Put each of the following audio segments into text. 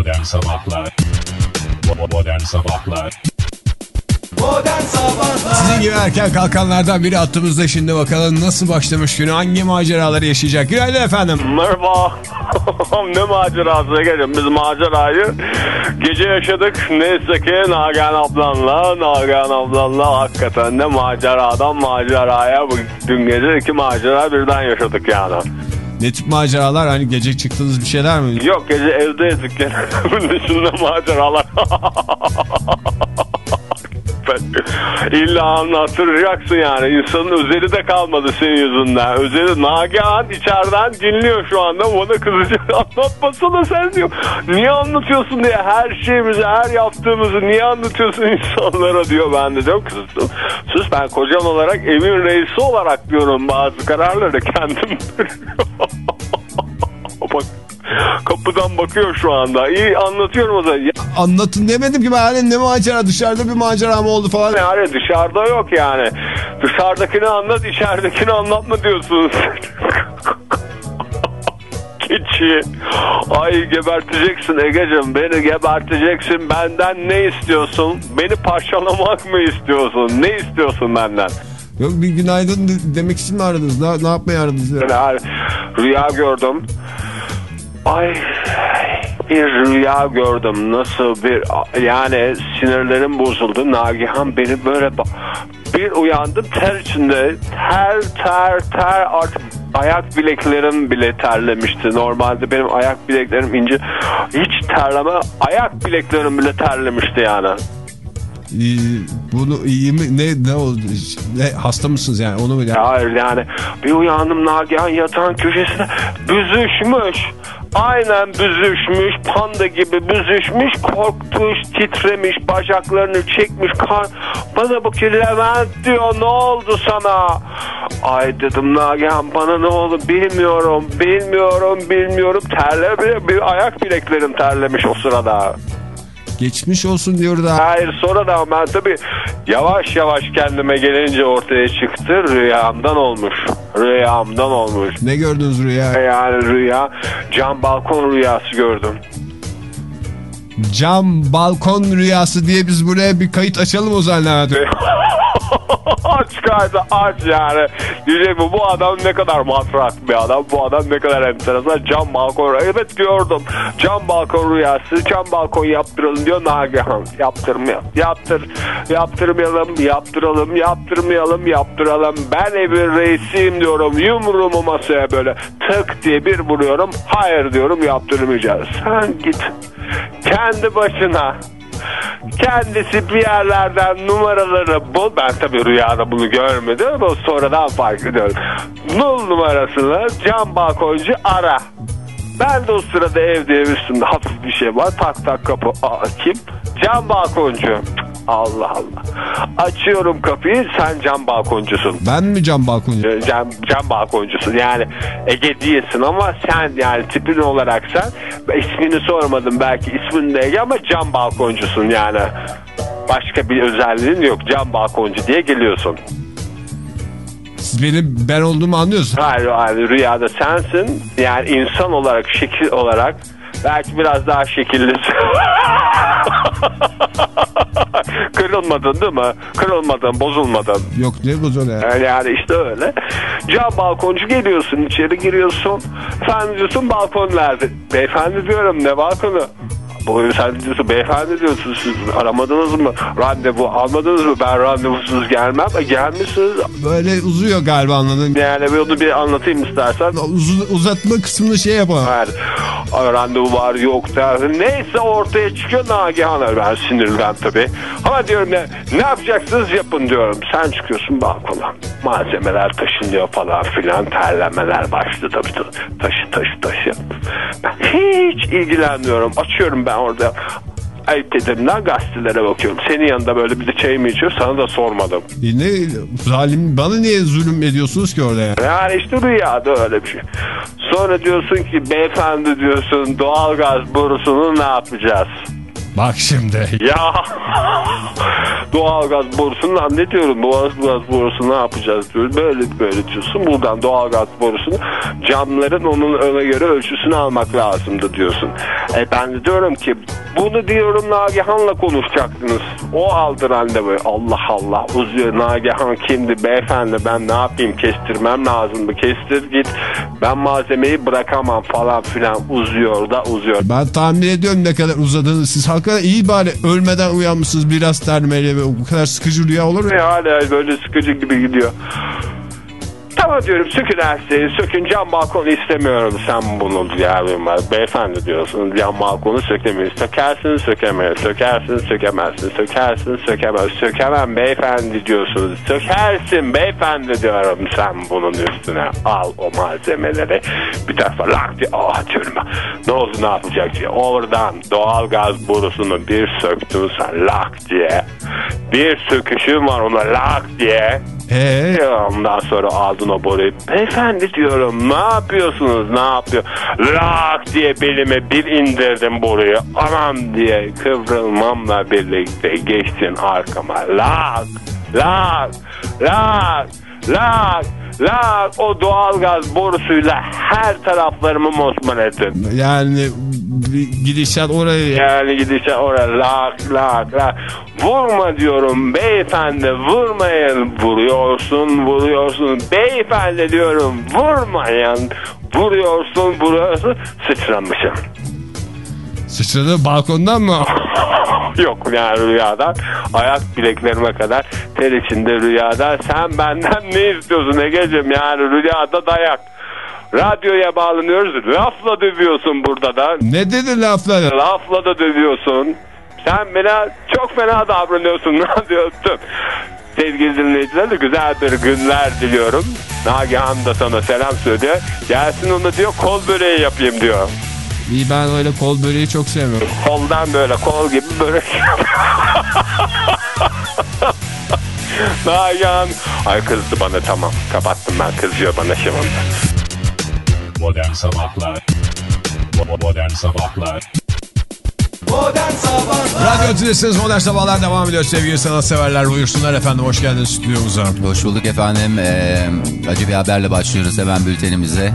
Modern Sabahlar Modern Sabahlar Modern Sabahlar Sizin gibi erken kalkanlardan biri attığımızda şimdi bakalım nasıl başlamış günü hangi maceraları yaşayacak. Günaydın efendim. Merhaba. ne macerası Ege'cim biz macerayı gece yaşadık. Neyse ki Nagihan ablanla Nagihan ablanla hakikaten de maceradan maceraya bu dün gece iki macera birden yaşadık yani. Ne tip maceralar hani gece çıktığınız bir şeyler mi? Yok gece evdeydik gene. Bunun dışında maceralar. İlla anlattıracaksın yani. İnsanın özeli de kalmadı senin yüzünden. Özeli Nagihan içeriden dinliyor şu anda. Bana kızacak. Anlatmasana sen diyor. Niye anlatıyorsun diye her şeyimizi, her yaptığımızı niye anlatıyorsun insanlara diyor. Ben de diyorum kızım. Sus ben kocan olarak evin reisi olarak diyorum bazı kararları kendim Bak kapıdan bakıyor şu anda. İyi anlatıyorum o zaman. Anlatın demedim ki ben hani ne macera dışarıda bir macera mı oldu falan. yani dışarıda yok yani. Dışarıdakini anlat, içeridekini anlatma diyorsunuz. Keçi. Ay geberteceksin Ege'cim. Beni geberteceksin. Benden ne istiyorsun? Beni parçalamak mı istiyorsun? Ne istiyorsun benden? Yok bir günaydın de- demek için mi aradınız? Ne, ne yapmaya aradınız? ya? Yani rüya gördüm. Ay bir rüya gördüm. Nasıl bir yani sinirlerim bozuldu. Nagihan beni böyle bir uyandım ter içinde ter ter ter artık ayak bileklerim bile terlemişti. Normalde benim ayak bileklerim ince hiç terleme ayak bileklerim bile terlemişti yani. İyi, bunu iyi mi? Ne, ne oldu? Ne, hasta mısınız yani? Onu mu? Yani, Hayır yani bir uyandım Nagihan yatağın köşesinde büzüşmüş. Aynen büzüşmüş, panda gibi büzüşmüş, korkmuş, titremiş, bacaklarını çekmiş, kan bana bakıyor Levent diyor ne oldu sana? Ay dedim Nagihan bana ne oldu bilmiyorum, bilmiyorum, bilmiyorum. Terle bir ayak bileklerim terlemiş o sırada. Geçmiş olsun diyor da. Hayır sonra da ben tabii yavaş yavaş kendime gelince ortaya çıktı rüyamdan olmuş. Rüyamdan olmuş. Ne gördünüz rüya? Yani rüya cam balkon rüyası gördüm. Cam balkon rüyası diye biz buraya bir kayıt açalım o zaman Aç kaydı aç yani. Diyecek bu, bu adam ne kadar matrak bir adam. Bu adam ne kadar enteresan. Cam balkon Evet gördüm. Cam balkon rüyası. Cam balkon yaptıralım diyor Nagihan. Yaptırmayalım. Yaptır. Yaptırmayalım. Yaptıralım. Yaptırmayalım. Yaptıralım. Ben evin reisiyim diyorum. Yumruğumu masaya böyle tık diye bir vuruyorum. Hayır diyorum yaptırmayacağız. Sen git. Kendi başına kendisi bir yerlerden numaraları bul. Ben tabii rüyada bunu görmedim ama sonradan fark ediyorum. Bul numarasını cam balkoncu ara. Ben de o sırada evde üstümde hafif bir şey var. Tak tak kapı. Aa, kim? Cam balkoncu. Allah Allah. Açıyorum kapıyı sen cam balkoncusun. Ben mi cam balkoncu? Cam, cam balkoncusun yani Ege değilsin ama sen yani tipin olarak sen ismini sormadım belki ismin de Ege ama cam balkoncusun yani başka bir özelliğin yok cam balkoncu diye geliyorsun Siz benim ben olduğumu anlıyorsunuz. hayır, hayır rüyada sensin yani insan olarak şekil olarak belki biraz daha şekillisin kırılmadın değil mi kırılmadın bozulmadın Yok ne bozul ya. Yani, yani işte öyle. Cam balkoncu geliyorsun içeri giriyorsun. Efendim diyorsun balkon nerede? Beyefendi diyorum ne balkonu? Bugün sen diyorsun beyefendi diyorsun siz aramadınız mı? Randevu almadınız mı? Ben randevusuz gelmem. E, gelmişsiniz. Böyle uzuyor galiba anladın. Yani bunu bir anlatayım istersen. Uzun, uzatma kısmını şey yapalım. Hayır. Ay, randevu var yok der. Neyse ortaya çıkıyor Nagihan. Ben sinirlen tabii. Ama diyorum ne, ne yapacaksınız yapın diyorum. Sen çıkıyorsun balkona. Malzemeler taşınıyor falan filan. Terlemeler başladı tabii. Taşı taşı taşı. Ben hiç ilgilenmiyorum. Açıyorum ben orada. Ayıp edimden gazetelere bakıyorum. Senin yanında böyle bir de çay mı içiyor sana da sormadım. E ne zalim bana niye zulüm ediyorsunuz ki orada ya? Yani işte rüyada öyle bir şey. Sonra diyorsun ki beyefendi diyorsun doğalgaz borusunu ne yapacağız? Bak şimdi. Ya doğalgaz borusundan ne diyorum doğalgaz borusu ne yapacağız diyoruz. Böyle böyle diyorsun. Buradan doğalgaz borusunu camların onun öne göre ölçüsünü almak lazımdı diyorsun. E ben de diyorum ki bunu diyorum Nagihan'la konuşacaktınız. O aldı randevu. Allah Allah uzuyor. Nagihan kimdi beyefendi ben ne yapayım kestirmem lazımdı. Kestir git. Ben malzemeyi bırakamam falan filan uzuyor da uzuyor. Ben tahmin ediyorum ne kadar uzadığını. Siz hakikaten iyi bari ölmeden uyanmışsınız biraz termeyle bu kadar sıkıcı rüya olur mu? Ve hala böyle sıkıcı gibi gidiyor. Tamam diyorum sökün her şeyi sökün. Cam balkonu istemiyorum. Sen bunu diyorum beyefendi diyorsun cam balkonu sökemeyiz. Sökersin sökemeyiz. Sökersin sökemezsin. Sökersin sökemez. Sökemem beyefendi diyorsunuz. Sökersin beyefendi diyorum. Sen bunun üstüne al o malzemeleri. Bir tarafa lak diye ah ben. ne oldu ne yapacak diye. Oradan doğalgaz borusunu bir söktün sen lak diye. Bir söküşün var ona lak diye Ee, Ondan sonra aldın o boruyu. Beyefendi diyorum ne yapıyorsunuz ne yapıyor? Lak diye belime bir indirdim boruyu. Anam diye kıvrılmamla birlikte geçtin arkama. Lak, lak, lak, lak, lak. O doğalgaz borusuyla her taraflarımı mosmor ettin. yani gidişat oraya... Yani gidişe oraya lak lak lak. Vurma diyorum beyefendi vurmayın. Vuruyorsun vuruyorsun. Beyefendi diyorum vurmayın. Vuruyorsun vuruyorsun. Sıçramışım. Sıçradı balkondan mı? Yok yani rüyadan. Ayak bileklerime kadar ter içinde rüyada. Sen benden ne istiyorsun Ege'cim yani rüyada dayak. Radyoya bağlanıyoruz. Lafla dövüyorsun burada da. Ne dedi lafları? Lafla da dövüyorsun. Sen bana çok fena davranıyorsun. Ne diyorsun? Sevgili dinleyiciler de güzel bir günler diliyorum. Nagihan da sana selam söylüyor. Gelsin onu diyor kol böreği yapayım diyor. İyi ben öyle kol böreği çok sevmiyorum. Koldan böyle kol gibi börek. Nagihan. Ay kızdı bana tamam. Kapattım ben kızıyor bana şimdi. Modern Sabahlar Modern Sabahlar Modern Sabahlar Radyo Tülesi'niz Modern Sabahlar devam ediyor sevgili sanatseverler. Buyursunlar efendim hoş geldiniz stüdyomuza. Hoş bulduk efendim. Ee, acı bir haberle başlıyoruz hemen bültenimize.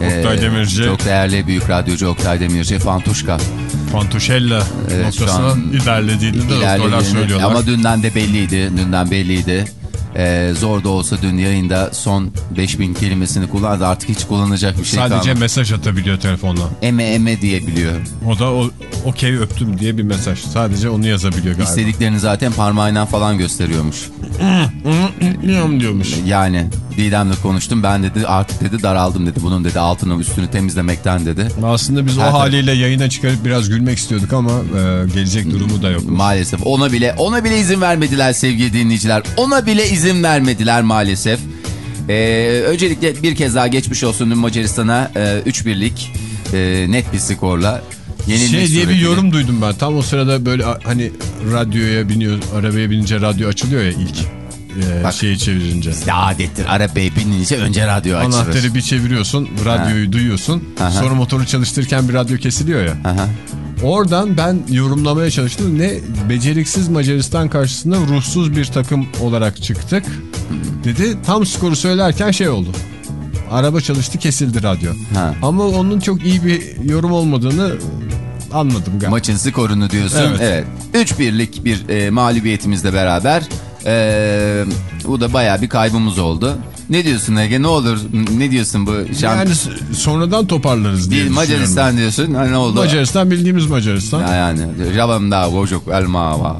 Ee, Oktay Demirci. Çok değerli büyük radyocu Oktay Demirci. Fantuşka. Fantuşella Evet, noktasına ilerlediğini de doktorlar söylüyorlar. Ama dünden de belliydi. Dünden belliydi. Ee, zor da olsa dün yayında son 5000 kelimesini kullandı. Artık hiç kullanacak bir şey Sadece kalmadı. mesaj atabiliyor telefonla. Eme eme diyebiliyor. O da o, okey öptüm diye bir mesaj. Sadece onu yazabiliyor galiba. İstediklerini zaten parmağıyla falan gösteriyormuş. Bilmiyorum diyormuş. Yani Didem'le konuştum. Ben dedi artık dedi daraldım dedi. Bunun dedi altını üstünü temizlemekten dedi. Aslında biz Her o haliyle yayına çıkarıp biraz gülmek istiyorduk ama e, gelecek durumu da yok. Maalesef ona bile ona bile izin vermediler sevgili dinleyiciler. Ona bile izin vermediler maalesef. Ee, öncelikle bir kez daha geçmiş olsun Macaristan'a e, 3-1'lik e, net bir skorla yenilmek Şey diye bir yorum duydum ben. Tam o sırada böyle hani radyoya biniyor, arabaya binince radyo açılıyor ya ilk e, Bak. şeyi çevirince. Adettir arabaya binince önce radyo açılır. Anahtarı bir çeviriyorsun, radyoyu duyuyorsun. Aha. Sonra motoru çalıştırırken bir radyo kesiliyor ya. Aha. Oradan ben yorumlamaya çalıştım. Ne beceriksiz Macaristan karşısında ruhsuz bir takım olarak çıktık. Dedi tam skoru söylerken şey oldu. Araba çalıştı kesildi radyo. Ha. Ama onun çok iyi bir yorum olmadığını anladım galiba. Maçın skorunu diyorsun. Evet. Evet. 3-1'lik bir e, mağlubiyetimizle beraber e, bu da baya bir kaybımız oldu. Ne diyorsun Ege? Ne olur? Ne diyorsun bu şampiyon? yani sonradan toparlarız diye Değil. Macaristan diyorsun. Ha, ne oldu? Macaristan bildiğimiz Macaristan. Ya yani Javamda Gocuk Elma var.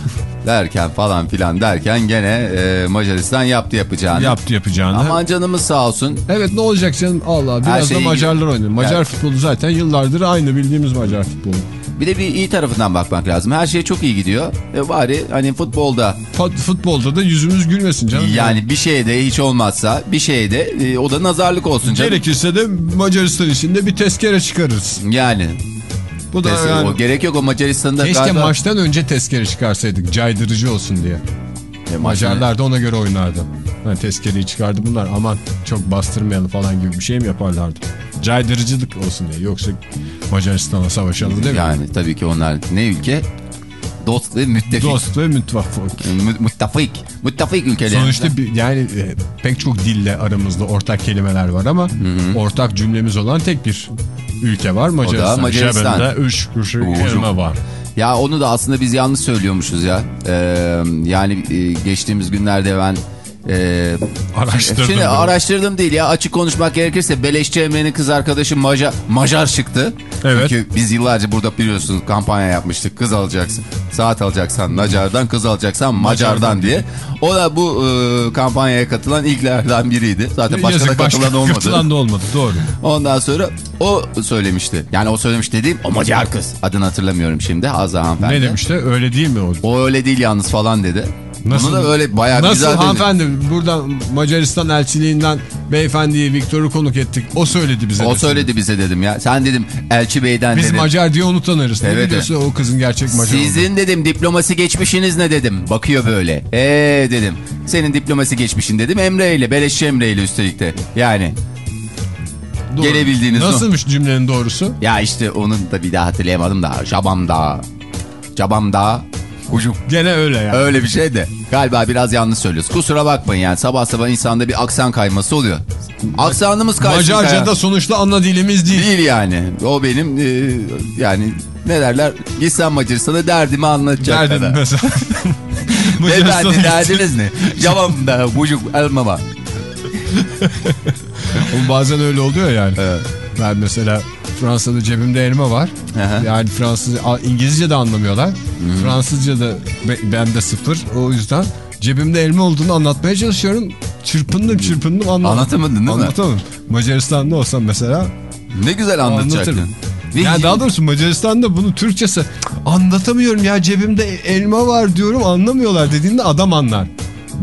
derken falan filan derken gene e, Macaristan yaptı yapacağını. Yaptı yapacağını. Aman canımız sağ olsun. Evet ne olacak canım Allah biraz da Macarlar oynuyor. Macar Evet. futbolu zaten yıllardır aynı bildiğimiz Macar futbolu. Bir de bir iyi tarafından bakmak lazım. Her şey çok iyi gidiyor. E bari hani futbolda Fut- Futbolda da yüzümüz gülmesin canım. yani bir şeyde hiç olmazsa bir şeyde e, o da nazarlık olsun canım. Gerekirse de Macaristan içinde bir tezkere çıkarırız. Yani. Bu da Tes- yani, o gerek yok o Macaristan'da. keşke galiba- maçtan önce tezkere çıkarsaydık caydırıcı olsun diye. E, Macarlar da ona göre oynardı. Yani tezkereyi çıkardı bunlar aman çok bastırmayalım falan gibi bir şey mi yaparlardı? Caydırıcılık olsun diye. Yoksa Macaristan'a savaşalım değil mi? Yani tabii ki onlar ne ülke? Dost ve müttefik. Dost ve müttefak. Mü- Muttafik. Muttafik ülkeler. Sonuçta bir, yani e, pek çok dille aramızda ortak kelimeler var ama ortak cümlemiz olan tek bir ülke var Macaristan. Macaristan. Cebinde üç kuşu kelime var. Ya onu da aslında biz yanlış söylüyormuşuz ya. Ee, yani e, geçtiğimiz günlerde ben e, Araştırdım. Şimdi bunu. araştırdım değil ya açık konuşmak gerekirse Beleşçi Emre'nin kız arkadaşı Macar, Macar çıktı. Evet. Çünkü biz yıllarca burada biliyorsunuz kampanya yapmıştık. Kız alacaksın, saat alacaksan Macar'dan, kız alacaksan Macar'dan Macar'dan diye. O da bu e, kampanyaya katılan ilklerden biriydi. Zaten başka Yazık, da katılan olmadı. Katılan da olmadı doğru. Ondan sonra o söylemişti. Yani o söylemiş dediğim o Macar kız. Adını hatırlamıyorum şimdi. Azza hanımefendi. Ne demişti öyle değil mi o? O öyle değil yalnız falan dedi. Bunu da öyle bayağı Nasıl güzel dedi. hanımefendi buradan Macaristan elçiliğinden beyefendiyi Viktor'u konuk ettik. O söyledi bize. O söyledi bize dedim ya. Sen dedim Elçi Bey'den Biz dedim. Macar diye onu tanırız. Ne Evet, biliyorsun o kızın gerçek Macar? Sizin dedim diplomasi geçmişiniz ne dedim. Bakıyor böyle. Eee dedim. Senin diplomasi geçmişin dedim. Emre ile Beleşçi Emre ile üstelik de. Yani. Doğru. Gelebildiğiniz o. Nasılmış cümlenin doğrusu? Ya işte onun da bir daha hatırlayamadım da. Jabamda. Cabamda. Kucuk. Gene öyle yani. Öyle bir şey de. Galiba biraz yanlış söylüyoruz. Kusura bakmayın yani. Sabah sabah insanda bir aksan kayması oluyor. Aksanımız kaysın. Macarca da sonuçta ana dilimiz değil. Değil yani. O benim e, yani ne derler? Gitsem Macaristan'a derdimi anlatacak Derdim kadar. mesela. Beyefendi derdiniz ne? Cevap da bucuk elmama. Ama bazen öyle oluyor yani. Evet. Ben mesela Fransa'da cebimde elma var. Aha. Yani Fransız, İngilizce de anlamıyorlar. Fransızca da be- bende sıfır. O yüzden cebimde elma olduğunu anlatmaya çalışıyorum. Çırpındım çırpındım anlamadım. Anlatamadın değil mi? Anlatamadım. Macaristan'da olsam mesela Ne güzel anlatacaktın. anlatırım. Ve Yani daha doğrusu Macaristan'da bunu Türkçesi anlatamıyorum ya cebimde elma var diyorum anlamıyorlar dediğinde adam anlar.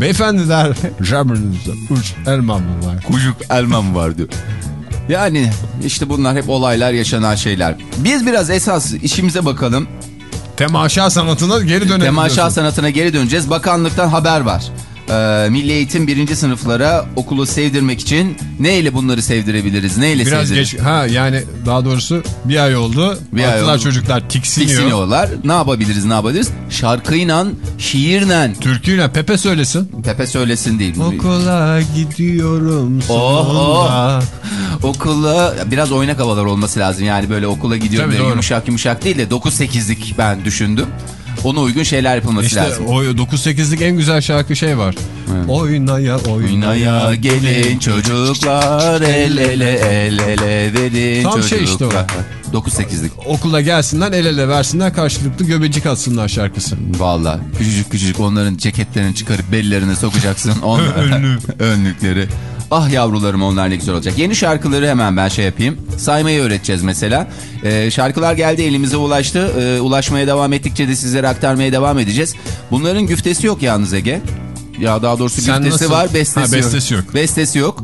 Beyefendi der cebinizde üç elma mı var? Kucuk elmam var diyor. Yani işte bunlar hep olaylar yaşanan şeyler. Biz biraz esas işimize bakalım. Temaşa sanatına geri dönelim. Temaşa diyorsun. sanatına geri döneceğiz. Bakanlıktan haber var. Ee, Milli Eğitim birinci sınıflara okulu sevdirmek için neyle bunları sevdirebiliriz? Neyle Biraz geç ha yani daha doğrusu bir ay oldu. Bir ay oldu. çocuklar tiksiniyor. Tiksiniyorlar. Ne yapabiliriz ne yapabiliriz? Şarkıyla, şiirle. Türküyle Pepe söylesin. Pepe söylesin değil. Okula gidiyorum Oh, sonunda. Okula biraz oynak havalar olması lazım. Yani böyle okula gidiyorum Tabii, yumuşak yumuşak değil de 9-8'lik ben düşündüm. Ona uygun şeyler yapılması İşte lazım. o 9-8'lik en güzel şarkı şey var. Oynaya oynaya. Oynaya gelin çocuklar el ele el ele verin Tam çocuklar. şey işte o. 9-8'lik. Okula gelsinler el ele versinler karşılıklı göbecik atsınlar şarkısı. Valla küçücük küçücük onların ceketlerini çıkarıp bellerine sokacaksın. Onlar, Önlük. önlükleri. Ah yavrularım onlar ne güzel olacak. Yeni şarkıları hemen ben şey yapayım. Saymayı öğreteceğiz mesela. Ee, şarkılar geldi elimize ulaştı. Ee, ulaşmaya devam ettikçe de sizlere aktarmaya devam edeceğiz. Bunların güftesi yok yalnız Ege. Ya daha doğrusu Sen güftesi nasıl- var bestesi, Ha, bestesi yok. Bestesi yok.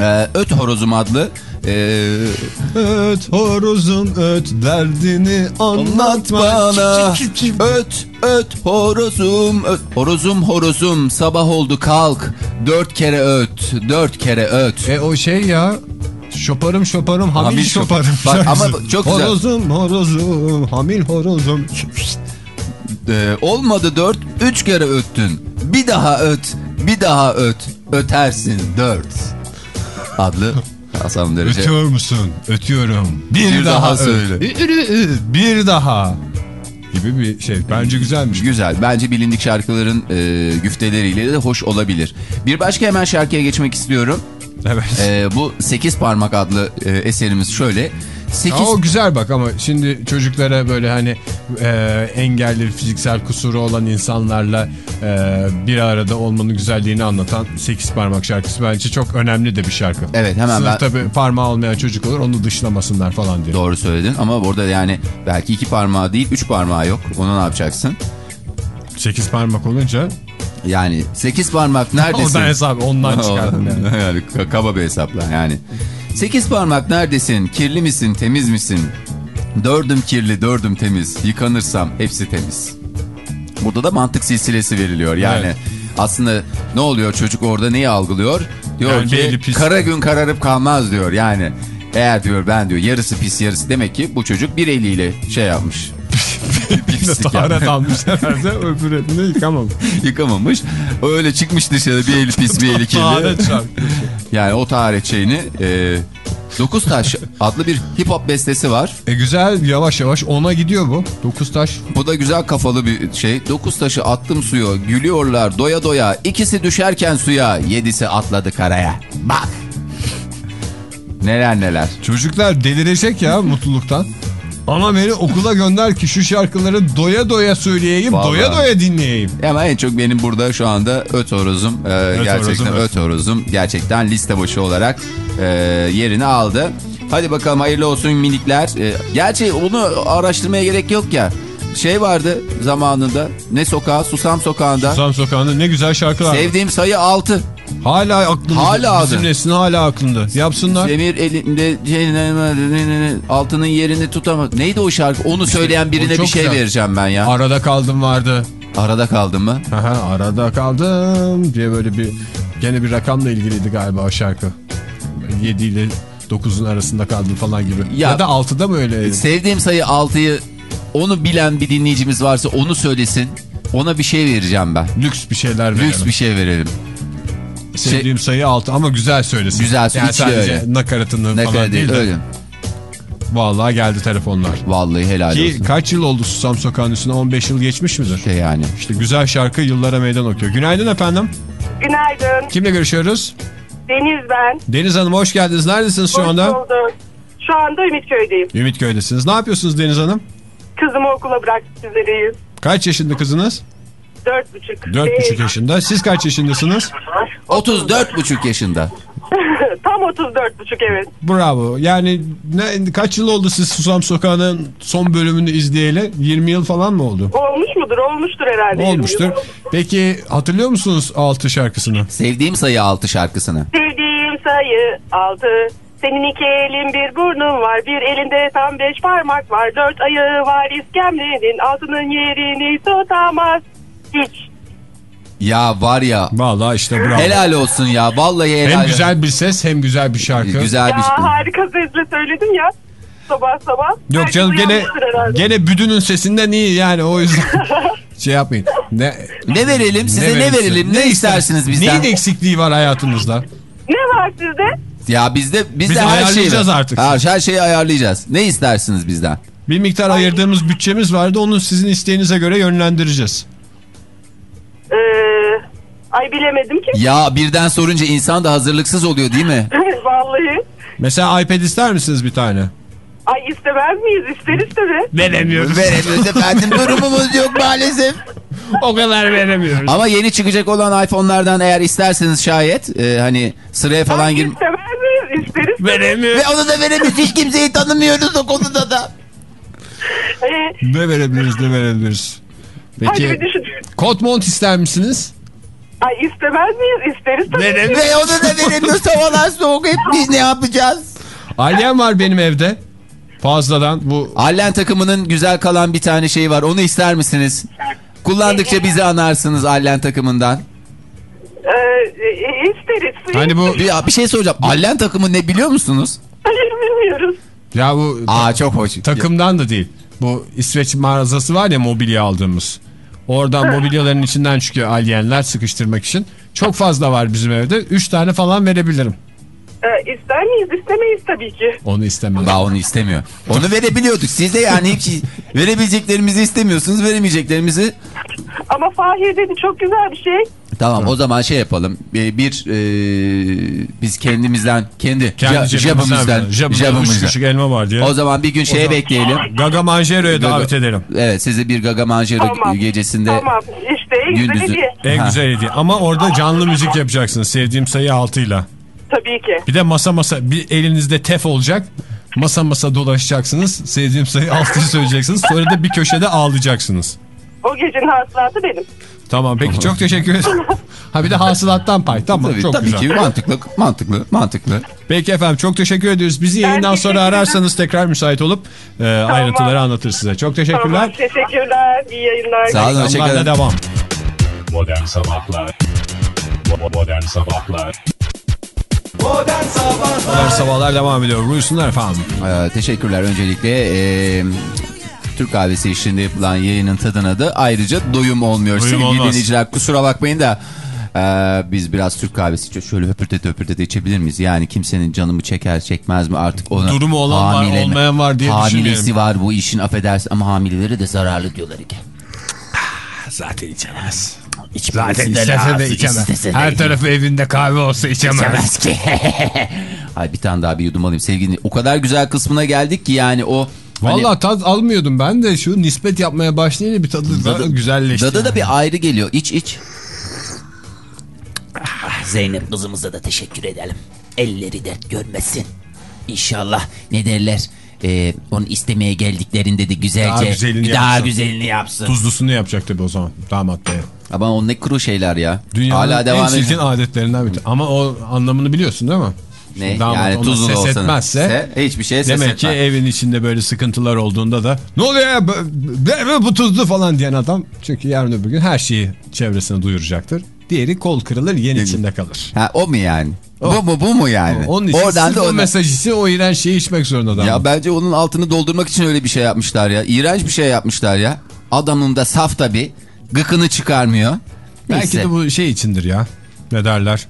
Ee, Öt Horozum adlı Öt horozum öt derdini Anlat bana öt öt horozum öt. Horozum horozum sabah oldu kalk dört kere öt dört kere öt. E o şey ya şoparım şoparım hamil, Hamil şopar- şoparım. Bak ama çok güzel. Horozum horozum hamil horozum. Ee, olmadı dört üç kere öttün bir daha öt bir daha öt ötersin dört adlı Hasan Derece. Ötüyor musun? Ötüyorum. Bir, Bir daha, daha söyle. Bir daha. Gibi bir şey. Bence güzelmiş. Güzel. Bence bilindik şarkıların e, güfteleriyle de hoş olabilir. Bir başka hemen şarkıya geçmek istiyorum. Evet. E, bu 8 parmak adlı e, eserimiz şöyle. 8 Ya o güzel bak ama şimdi çocuklara böyle hani e, engelli fiziksel kusuru olan insanlarla e, bir arada olmanın güzelliğini anlatan 8 parmak şarkısı bence çok önemli de bir şarkı. Evet, hemen Sınıfta ben- bir parmağı olmayan çocuk olur onu dışlamasınlar falan diye. Doğru söyledin ama orada yani belki iki parmağı değil üç parmağı yok. Onu ne yapacaksın? 8 parmak olunca Yani 8 parmak neredesin? oradan hesap ondan çıkardım yani. yani ka- kaba bir hesapla yani. 8 parmak neredesin? Kirli misin? Temiz misin? Dördüm kirli, dördüm temiz. Yıkanırsam hepsi temiz. Burada da mantık silsilesi veriliyor. Yani Evet. aslında ne oluyor çocuk orada neyi algılıyor? Diyor Yani ki kara gün kararıp kalmaz diyor. Yani Eğer diyor ben diyor yarısı pis yarısı demek ki bu çocuk bir eliyle şey yapmış. Pislik Taharet yapmış. almış herhalde öbür elini yıkamamış. Yıkamamış. Öyle çıkmış dışarı bir eli pis bir eli kirli. Taharet çarptı. Yani o taharet şeyini e, Dokuz Taş adlı bir hip hop bestesi var. E güzel yavaş yavaş ona gidiyor bu. Dokuz taş. Bu da güzel kafalı bir şey. Dokuz taşı attım suya, gülüyorlar doya doya. İkisi düşerken suya, yedisi atladı karaya. Bak. Neler neler. Çocuklar delirecek ya mutluluktan. Ama beni okula gönder ki şu şarkıları doya doya söyleyeyim, Vallahi. doya doya dinleyeyim. Ama en çok benim burada şu anda ötorozum. E, gerçekten evet. ötorozum. Gerçekten liste başı olarak e, yerini aldı. Hadi bakalım hayırlı olsun minikler. E, gerçi onu araştırmaya gerek yok ya. Şey vardı zamanında. Ne sokağı? Susam sokağında. Susam Sokağı'nda ne güzel şarkılar. Sevdiğim sayı 6. Hala aklımda. Hala Bizim adı. neslin hala aklında. Yapsınlar. Demir elinde altının yerini tutamaz. Neydi o şarkı? Onu söyleyen birine bir şey güzel. vereceğim ben ya. Arada kaldım vardı. Arada kaldın mı? Aha, arada kaldım diye böyle bir gene bir rakamla ilgiliydi galiba o şarkı. 7 ile 9'un arasında kaldım falan gibi. Ya- Ya, da 6'da mı öyle? Sevdiğim sayı 6'yı onu bilen bir dinleyicimiz varsa onu söylesin. Ona bir şey vereceğim ben. Lüks bir şeyler verelim. Lüks bir şey verelim. Sevdiğim sayı 6 ama güzel söylesin. Güzel, yani hiç sadece öyle. nakaratını Ne falan değil değil de. öyle. Vallahi geldi telefonlar. Vallahi helal Ki olsun. kaç yıl oldu Susam Sokağı'nın üstüne? 15 yıl geçmiş midir? Şey yani. İşte güzel şarkı yıllara meydan okuyor. Günaydın efendim. Günaydın. Kimle görüşüyoruz? Deniz ben. Deniz Hanım hoş geldiniz. Neredesiniz şu Hoş anda? bulduk. Şu anda Ümitköy'deyim. Ümitköy'desiniz. Ne yapıyorsunuz Deniz Hanım? Kızımı okula bıraktık üzereyiz. Kaç yaşında kızınız? Dört buçuk. 4,5 yaşında. Siz kaç yaşındasınız? 34,5 yaşında. Tam 34 buçuk evet. Bravo. Yani ne, kaç yıl oldu siz Susam Sokağı'nın son bölümünü izleyeli? 20 yıl falan mı oldu? Olmuş mudur? Olmuştur herhalde. Olmuştur. Peki hatırlıyor musunuz 6 şarkısını? Sevdiğim sayı 6 şarkısını. Sevdiğim sayı altı. Senin iki elin bir burnun var. Bir elinde tam beş parmak var. Dört ayağı var iskemlenin. Altının yerini tutamaz. Hiç. Ya var ya. Vallahi işte bravo. Helal olsun ya. Vallahi helal. Hem güzel bir ses hem güzel bir şarkı. Güzel bir Ya şey. harika sesle söyledim ya. Sabah sabah. Yok Herkes canım gene gene büdünün sesinden iyi yani o yüzden şey yapmayın. Ne, Ne verelim? Size ne, verirsin? verelim? Ne, istersiniz bizden? Neyin eksikliği var hayatınızda? Ne var sizde? Ya bizde bizde Biz her şeyi artık. Her, her şeyi ayarlayacağız. Ne istersiniz bizden? Bir miktar ayırdığımız bütçemiz vardı onu sizin isteğinize göre yönlendireceğiz. Ay bilemedim ki. Ya birden sorunca insan da hazırlıksız oluyor değil mi? Vallahi. Mesela iPad ister misiniz bir tane? Ay istemez miyiz? İsteriz tabii. Veremiyoruz. Veremiyoruz efendim durumumuz yok maalesef. o kadar veremiyoruz. Ama yeni çıkacak olan iPhone'lardan eğer isterseniz şayet e, hani sıraya falan gir... istemez miyiz? İsteriz. Veremiyoruz. Ve onu da veremiyoruz. Hiç kimseyi tanımıyoruz o konuda da. Ee, Ne verebiliriz ne verebiliriz. hadi Peki bir düşün. kot mont ister misiniz? Ay istemez miyiz? İsteriz tabii. Verem- Ve onu da veremiyoruz. Havalar soğuk. Hep biz ne yapacağız? Alyen var benim evde. Fazladan bu Allen takımının güzel kalan bir tane şeyi var. Onu ister misiniz? Kullandıkça bizi anarsınız Allen takımından. Ee, e, isteriz. hani bu Bir, bir şey soracağım. Allen takımı ne biliyor musunuz? Hayır bilmiyoruz. ya bu Aa çok hoş. takımdan da değil. Bu İsveç mağazası var ya mobilya aldığımız. Oradan mobilyaların içinden çıkıyor alyenler sıkıştırmak için. Çok fazla var bizim evde. 3 tane falan verebilirim. Ee, ister miyiz? İstemeyiz tabii ki. Onu istemem. Daha onu istemiyor. Onu verebiliyorduk. Siz de yani hiç verebileceklerimizi istemiyorsunuz. Veremeyeceklerimizi Ama Fahir dedi çok güzel bir şey. Tamam o zaman şey yapalım. Bir, bir, e, biz kendimizden kendi, Kendi jabımızdan Jabımızda jabımızdan. küçük elma var diye. O zaman bir gün şeye zaman- bekleyelim. Gaga Manjero'ya davet edelim. Evet sizi bir Gaga Manjero Tamam. gecesinde Tamam işte en güzel hediye. En Ha. güzel hediye. Ama orada canlı müzik yapacaksınız. Sevdiğim sayı altıyla. Tabii ki. Bir de masa masa bir elinizde tef olacak. Masa masa dolaşacaksınız. Sevdiğim sayı altıyı söyleyeceksiniz. Sonra da bir köşede ağlayacaksınız. O gecenin hasılatı benim. Tamam peki çok teşekkür ederim. Ha bir de hasılattan pay. Tamam Tabii, çok tabii güzel. ki mantıklı, mantıklı, mantıklı. Peki efendim çok teşekkür ediyoruz. Bizi yayından teşekkür sonra ararsanız tekrar müsait olup e, ayrıntıları anlatır size. Çok teşekkürler. Tamam teşekkürler. İyi yayınlar. Sağ olun, hoşçakalın. devam. Modern Sabahlar Modern Sabahlar Modern Sabahlar Modern sabahlar devam ediyor. Buyursunlar efendim. Ee, teşekkürler öncelikle. Ee, Türk kahvesi işinde yapılan yayının tadına da ayrıca doyum olmuyor. Doyum Sevgili dinleyiciler kusura bakmayın da ee, biz biraz Türk kahvesi şöyle höpürtete höpürtete içebilir miyiz? Yani kimsenin canımı çeker çekmez mi artık onu Durumu olan var, hamile mi? olmayan var diye Hamilesi var bu işin affedersin ama hamileleri de zararlı diyorlar ki. Zaten içemez. İçmesi Zaten de lazım, de içemez. istese de Her tarafı evinde kahve olsa içemez. İçemez ki. Ay bir tane daha bir yudum alayım sevgili. O kadar güzel kısmına geldik ki yani o hani- Valla tat almıyordum ben de şu nispet yapmaya başlayınca bir tadı da güzelleşti. Dadı da yani. bir ayrı geliyor. İç iç. Zeynep kızımıza da teşekkür edelim. Elleri dert görmesin. İnşallah ne derler e, onu istemeye geldiklerinde de güzelce Daha güzelini daha yapsın. güzelini yapsın. Tuzlusunu yapacak tabii o zaman damat bey. Ama o ne kuru şeyler ya. Dünyanın Hala en devam çirkin ediyor. adetlerinden bir Ama o anlamını biliyorsun değil mi? Ne? Damat yani da ses etmezse Se- hiçbir şeye ses Demek ki etmez. evin içinde böyle sıkıntılar olduğunda da ne oluyor ya bu, tuzlu falan diyen adam çünkü yarın öbür gün her şeyi çevresine duyuracaktır. Diğeri kol kırılır yen içinde kalır. Ha, o mu yani? Bu mu bu mu yani? Onun için Oradan da o ona- mesaj için o iğrenç şeyi içmek zorunda adam. Ya bence onun altını doldurmak için öyle bir şey yapmışlar ya. İğrenç bir şey yapmışlar ya. Adamın da saf tabi. Gıkını çıkarmıyor. Belki Neyse. de bu şey içindir ya. Ne derler?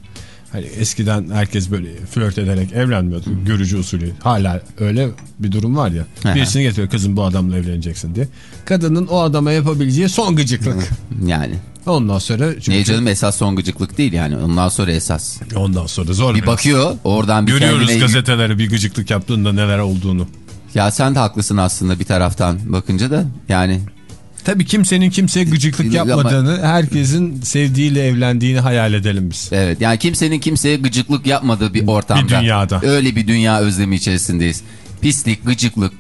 Hani eskiden herkes böyle flört ederek evlenmiyordu. Görücü usulü. Hala öyle bir durum var ya. Aha. Birisini getiriyor kızım bu adamla evleneceksin diye. Kadının o adama yapabileceği son gıcıklık. Yani. Ondan sonra çünkü Ne canım esas son gıcıklık değil yani. Ondan sonra esas. ondan sonra zor Bir biraz. bakıyor oradan bir Görüyoruz kendine... gazetelere bir gıcıklık yaptığında neler olduğunu. Ya sen de haklısın aslında bir taraftan bakınca da. Yani Tabii kimsenin kimseye gıcıklık Yapma. yapmadığını, herkesin sevdiğiyle evlendiğini hayal edelim biz. evet yani kimsenin kimseye gıcıklık yapmadığı bir ortamda. Bir dünyada. Öyle bir dünya özlemi içerisindeyiz. Pislik, gıcıklık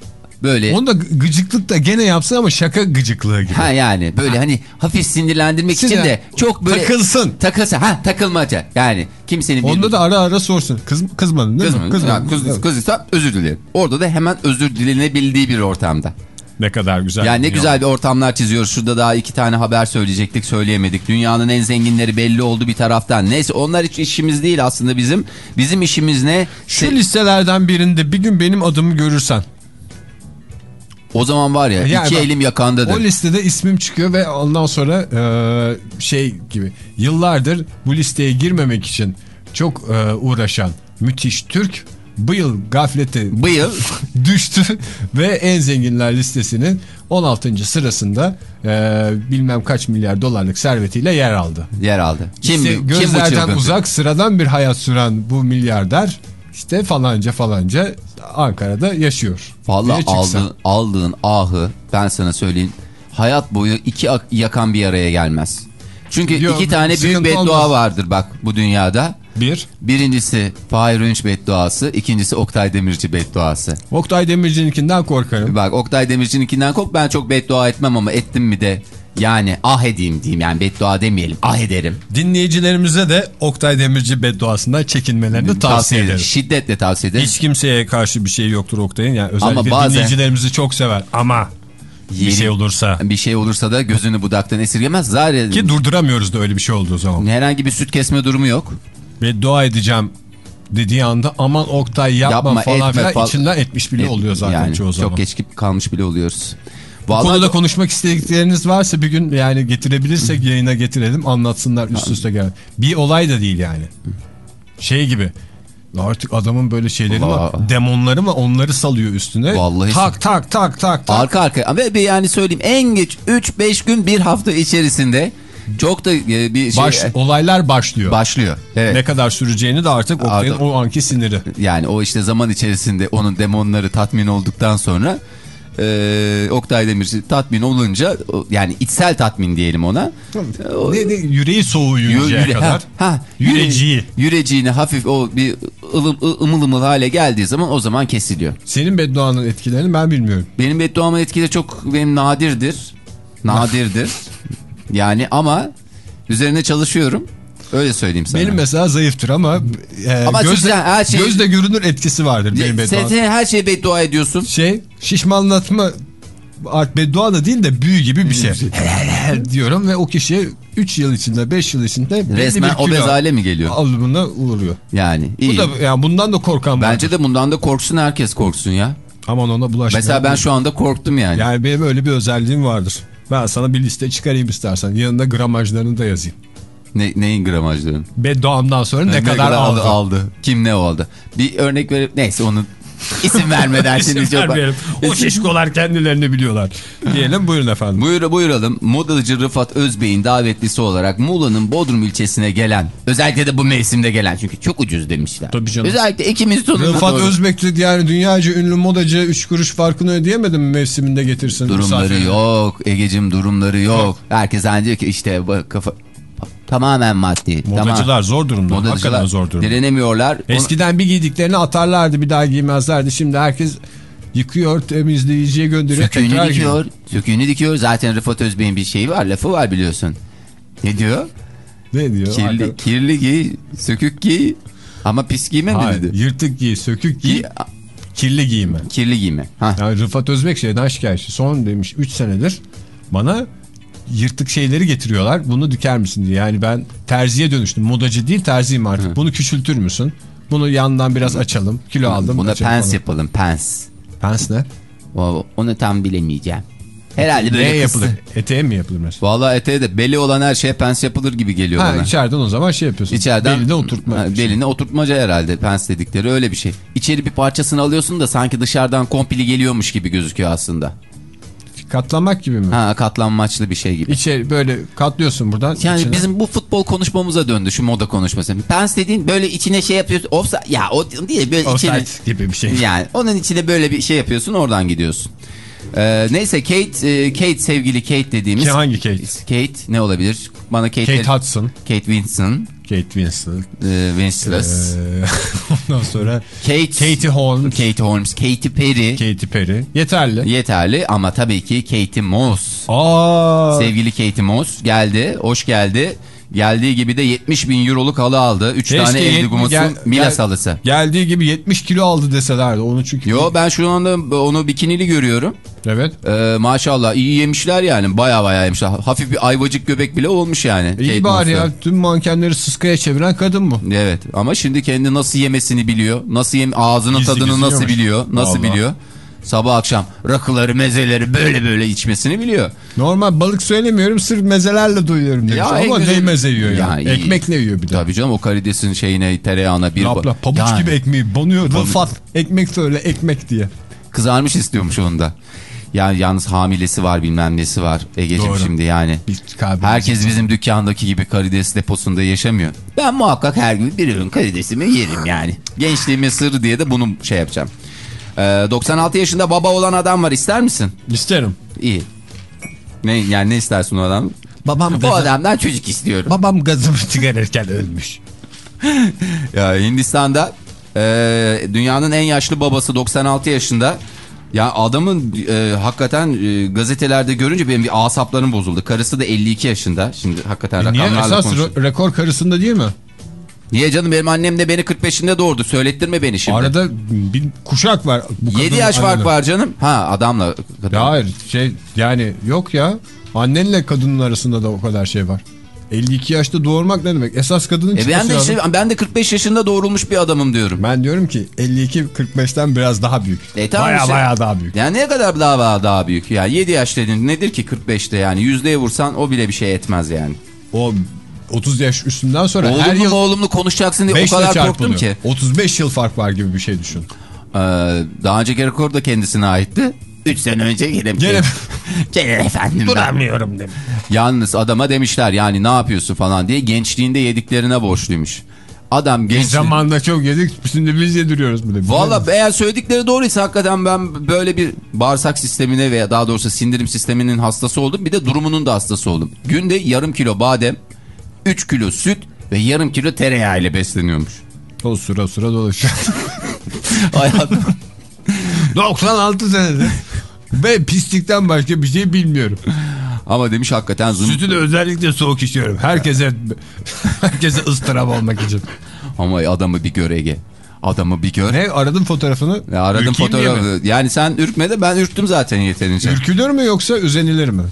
böyle. Onu da gı- gıcıklık da gene yapsın ama şaka gıcıklığı gibi. Ha yani böyle hani hafif sinirlendirmek için Sinir- de çok böyle Takılsın. takılsın ha takılmaca yani kimsenin bir- Onda da ara ara sorsun. Kız, kızmadın değil mi? Kızmadın. Ha, Kız, kızıysa özür dilerim. Orada da hemen özür dilenebildiği bir ortamda. Ne kadar güzel. Yani ne dünya. güzel bir ortamlar çiziyoruz. Şurada daha iki tane haber söyleyecektik söyleyemedik. Dünyanın en zenginleri belli oldu bir taraftan. Neyse onlar hiç işimiz değil aslında bizim. Bizim işimiz ne? Şu Se- listelerden birinde bir gün benim adımı görürsen. o zaman var ya Yani iki bak, elim yakandadır. O listede ismim çıkıyor ve ondan sonra e, şey gibi yıllardır bu listeye girmemek için çok e, uğraşan müthiş Türk bu yıl gaflete Bu yıl düştü ve en zenginler listesinin 16. sırasında e, bilmem kaç milyar dolarlık servetiyle yer aldı. yer aldı. Kim, İşte kim bu gözlerden çılgın? uzak sıradan bir hayat süren bu milyarder işte falanca falanca Ankara'da yaşıyor. Çıksa. aldığın, aldığın ahı ben sana söyleyeyim. Hayat boyu iki ak- yakan bir araya gelmez. Çünkü Yok, iki tane büyük beddua olmaz. vardır bak bu dünyada. Bir, Birincisi Fahir Önç bedduası, ikincisi Oktay Demirci bedduası. Oktay Demirci'ninkinden korkarım. Bak Oktay Demirci'ninkinden kork ben çok beddua etmem ama ettim mi de yani ah edeyim diyeyim yani beddua demeyelim ah ederim. Dinleyicilerimize de Oktay Demirci bedduasından çekinmelerini tavsiye ederim. Şiddetle tavsiye ederim. Hiç kimseye karşı bir şey yoktur Oktay'ın. Yani özellikle Ama bazen- dinleyicilerimizi çok sever. Ama bir Yeri- şey olursa Bir şey olursa da gözünü budaktan esirgemez. Zaten ki durduramıyoruz da öyle bir şey olduğu zaman. herhangi bir süt kesme durumu yok. Beddua edeceğim dediği anda aman Oktay yapma, Yapma, falan filan fal- içinden etmiş bile Et- oluyor zaten yani çoğu zaman. Çok geç kalmış bile oluyoruz. Bu Vallahi konuda konuşmak istedikleriniz varsa bir gün yani getirebilirsek yayına getirelim anlatsınlar üst üste gelen. Bir olay da değil yani. Şey gibi artık adamın böyle şeyleri var Vallahi- demonları mı onları salıyor üstüne. Vallahi- Tak tak tak tak tak. arka arka ama yani söyleyeyim en geç 3-5 gün bir hafta içerisinde çok da e, bir şey Baş, olaylar başlıyor. başlıyor. Evet. Ne kadar süreceğini de artık Oktay'ın o anki siniri. Yani o işte zaman içerisinde onun demonları tatmin olduktan sonra e, Oktay Demirci tatmin olunca yani içsel tatmin diyelim ona. O- Ne, ne, yüreği soğuyuncaya Yüre- kadar. Ha, ha, Yüreciği. yüre- Yüreciğini hafif o bir ılım, ımıl ımıl hale geldiği zaman o zaman kesiliyor. Senin bedduanın etkilerini ben bilmiyorum. Benim bedduamın etkileri çok benim nadirdir. Nadirdir. yani ama üzerine çalışıyorum. Öyle söyleyeyim sana. Benim mesela zayıftır ama, e, Ama gözle, her şey- gözle görünür etkisi vardır benim sen, bedduam. sen her şeye beddua ediyorsun. Şey şişmanlatma art beddua da değil de büyü gibi bir şey. diyorum ve o kişiye 3 yıl içinde 5 yıl içinde Resmen obez hale mi geliyor? alımına uğruyor. Yani iyi. Bu da yani bundan da korkan var. Bence de bundan da korksun herkes korksun ya. Aman ona bulaşma. Mesela ben şu anda korktum yani. Yani benim öyle bir özelliğim vardır. Ben sana bir liste çıkarayım istersen. Yanında gramajlarını da yazayım. Ne, neyin gramajlarını? Bedduamdan sonra ne, kadar aldı. aldı. Kim ne oldu? Bir örnek verip neyse onu isim vermeden şimdi İsim vermeyelim. O şişkolar kendilerini biliyorlar. Diyelim buyurun efendim. Buyur, buyuralım. Modacı Rıfat Özbey'in davetlisi olarak Muğla'nın Bodrum ilçesine gelen, özellikle de bu mevsimde gelen çünkü çok ucuz demişler. Tabii canım. Özellikle Ekim'in sonunda Rıfat doğru. Özbekli yani dünyaca ünlü modacı 3 kuruş farkını ödeyemedi mi mevsiminde getirsin? Durumları misafirine? yok. Egecim durumları yok. Herkes hani diyor ki işte kafa... Tamamen maddi. Modacılar Tamam. zor durumda. Modacılar Hakikaten zor durumda. direnemiyorlar. Eskiden bir giydiklerini atarlardı bir daha giymezlerdi. Şimdi herkes yıkıyor temizleyiciye gönderiyor. Söküğünü dikiyor. giyiyor. Söküğünü dikiyor. Zaten Rıfat Özbey'in bir şeyi var. Lafı var biliyorsun. Ne diyor? Ne diyor? Kirli, kirli giy, sökük giy. Ama pis giyme mi dedi? yırtık giy, sökük giy, Giy, kirli giyme. kirli giyme. Ha. Yani Rıfat Özbek şeyden şikayetçi. Son demiş 3 senedir bana yırtık şeyleri getiriyorlar. Bunu diker misin diye. Yani ben terziye dönüştüm. Modacı değil terziyim artık. Bunu küçültür müsün? Bunu yandan biraz açalım. Kilo aldım. Buna pens falan. yapalım. Pens. Pens ne? Onu tam bilemeyeceğim. Herhalde böyle Neye yapılır? Eteğe mi yapılır mesela? Vallahi eteğe de beli olan her şeye pens yapılır gibi geliyor Ha, bana. içeriden o zaman şey yapıyorsun. İçeriden Beline oturtma. Ha, beline oturtmaca herhalde pens dedikleri öyle bir şey. İçeri bir parçasını alıyorsun da sanki dışarıdan kompili geliyormuş gibi gözüküyor aslında. Katlamak gibi mi? Ha katlanmaçlı bir şey gibi. İçeri böyle katlıyorsun buradan. Yani içine. bizim bu futbol konuşmamıza döndü şu moda konuşması. Pens dediğin böyle içine şey yapıyorsun. Offside ya o değil böyle içine. Offside gibi bir şey. Yani onun içine böyle bir şey yapıyorsun oradan gidiyorsun. Ee, neyse Kate, e, Kate sevgili Kate dediğimiz. Ki hangi Kate? Kate ne olabilir? Bana Kate, Kate Hudson. Kate Winston, Kate Winslet. e, Winslet, Ee, ondan sonra Kate, Katie Holmes. Kate Holmes, Katy Perry. Katy Perry. Yeterli. Yeterli ama tabii ki Katie Moss. Aa, Sevgili Katie Moss geldi, hoş geldi. Geldiği gibi de 70 bin euroluk halı aldı. 3 Keşke tane evli gumosu gel- Milas gel- halısı. geldiği gibi 70 kilo aldı deselerdi. Onu çünkü. Yo ben şu anda onu bikinili görüyorum. Evet. Ee, maşallah iyi yemişler yani baya baya yemişler. Hafif bir ayvacık göbek bile olmuş yani. İyi Kate bari ya. Tüm mankenleri sıskaya çeviren kadın bu. Evet ama şimdi kendi nasıl yemesini biliyor. Nasıl yem ağzının Gizli tadını nasıl yiyormuş. biliyor. Nasıl Vallahi. biliyor. Sabah akşam rakıları mezeleri böyle böyle içmesini biliyor. Normal balık söylemiyorum sırf mezelerle duyuyorum demiş. Ya Ama güzel- ne meze yiyor Ya yani. Ekmekle yiyor bir de. Tabii canım o karidesin şeyine tereyağına bir... Yapla, pabuç Yani gibi ekmeği banıyor. Rıfat ekmek söyle ekmek diye. Kızarmış istiyormuş onun da. Yani yalnız hamilesi var bilmem nesi var Ege'cim şimdi yani. Herkes bizim dükkandaki gibi karides deposunda yaşamıyor. Ben muhakkak her gün bir ürün karidesimi yerim yani. Gençliğimin sırrı diye de bunu şey yapacağım. Ee, 96 yaşında baba olan adam var ister misin? İsterim. İyi. Ne, yani ne istersin o adam? Babam Bu adamdan çocuk istiyorum. Babam gazımı çıkarırken ölmüş. Ya Hindistan'da e, dünyanın en yaşlı babası 96 yaşında. Ya adamın e, hakikaten e, gazetelerde görünce benim bir asaplarım bozuldu. Karısı da 52 yaşında. Şimdi hakikaten E Niye rakamlarla esas konuşuyorum. re- rekor karısında değil mi? Niye canım benim annem de beni 45'inde doğurdu. Söylettirme beni şimdi. Arada bir kuşak var. Bu 7 kadının yaş fark annenin. var canım. Ha adamla. kadın. Ya hayır şey yani yok ya. Annenle kadının arasında da o kadar şey var. 52 yaşta doğurmak ne demek? Esas kadının E ben de lazım. işte, ben de 45 yaşında doğrulmuş bir adamım diyorum. Ben diyorum ki 52 45'ten biraz daha büyük. E tamam baya işte. baya daha büyük. Yani ne kadar daha daha büyük? Yani 7 yaş dedin nedir ki 45'te yani yüzdeye vursan o bile bir şey etmez yani. O 30 yaş üstünden sonra her Oğlumlu yıl oğlumlu konuşacaksın diye 5 o kadar korktum ki. 35 yıl fark var gibi bir şey düşün. Ee, daha önceki rekor da kendisine aitti. 3 sene önce gene Gene- Gene efendim. Duramıyorum demiş. Yalnız adama demişler yani ne yapıyorsun falan diye gençliğinde yediklerine borçluymuş. Adam genç. zamanda çok yedik şimdi biz yediriyoruz bu demiş. Valla eğer söyledikleri doğruysa hakikaten ben böyle bir bağırsak sistemine veya daha doğrusu sindirim sisteminin hastası oldum. Bir de durumunun da hastası oldum. Günde yarım kilo badem, 3 kilo süt ve yarım kilo tereyağı ile besleniyormuş. O sıra sıra dolaşıyor. Hayatım. 96 senedir. Ben pislikten başka bir şey bilmiyorum. Ama demiş hakikaten zım... Sütü de özellikle soğuk içiyorum. Herkese herkese ıstırap olmak için. Ama adamı bir gör Ege. Adamı bir gör. Ne aradın fotoğrafını? Ya aradım Ürkeyim fotoğrafı. Yani sen ürkme de ben ürktüm zaten yeterince. Ürkülür mü yoksa üzenilir mi?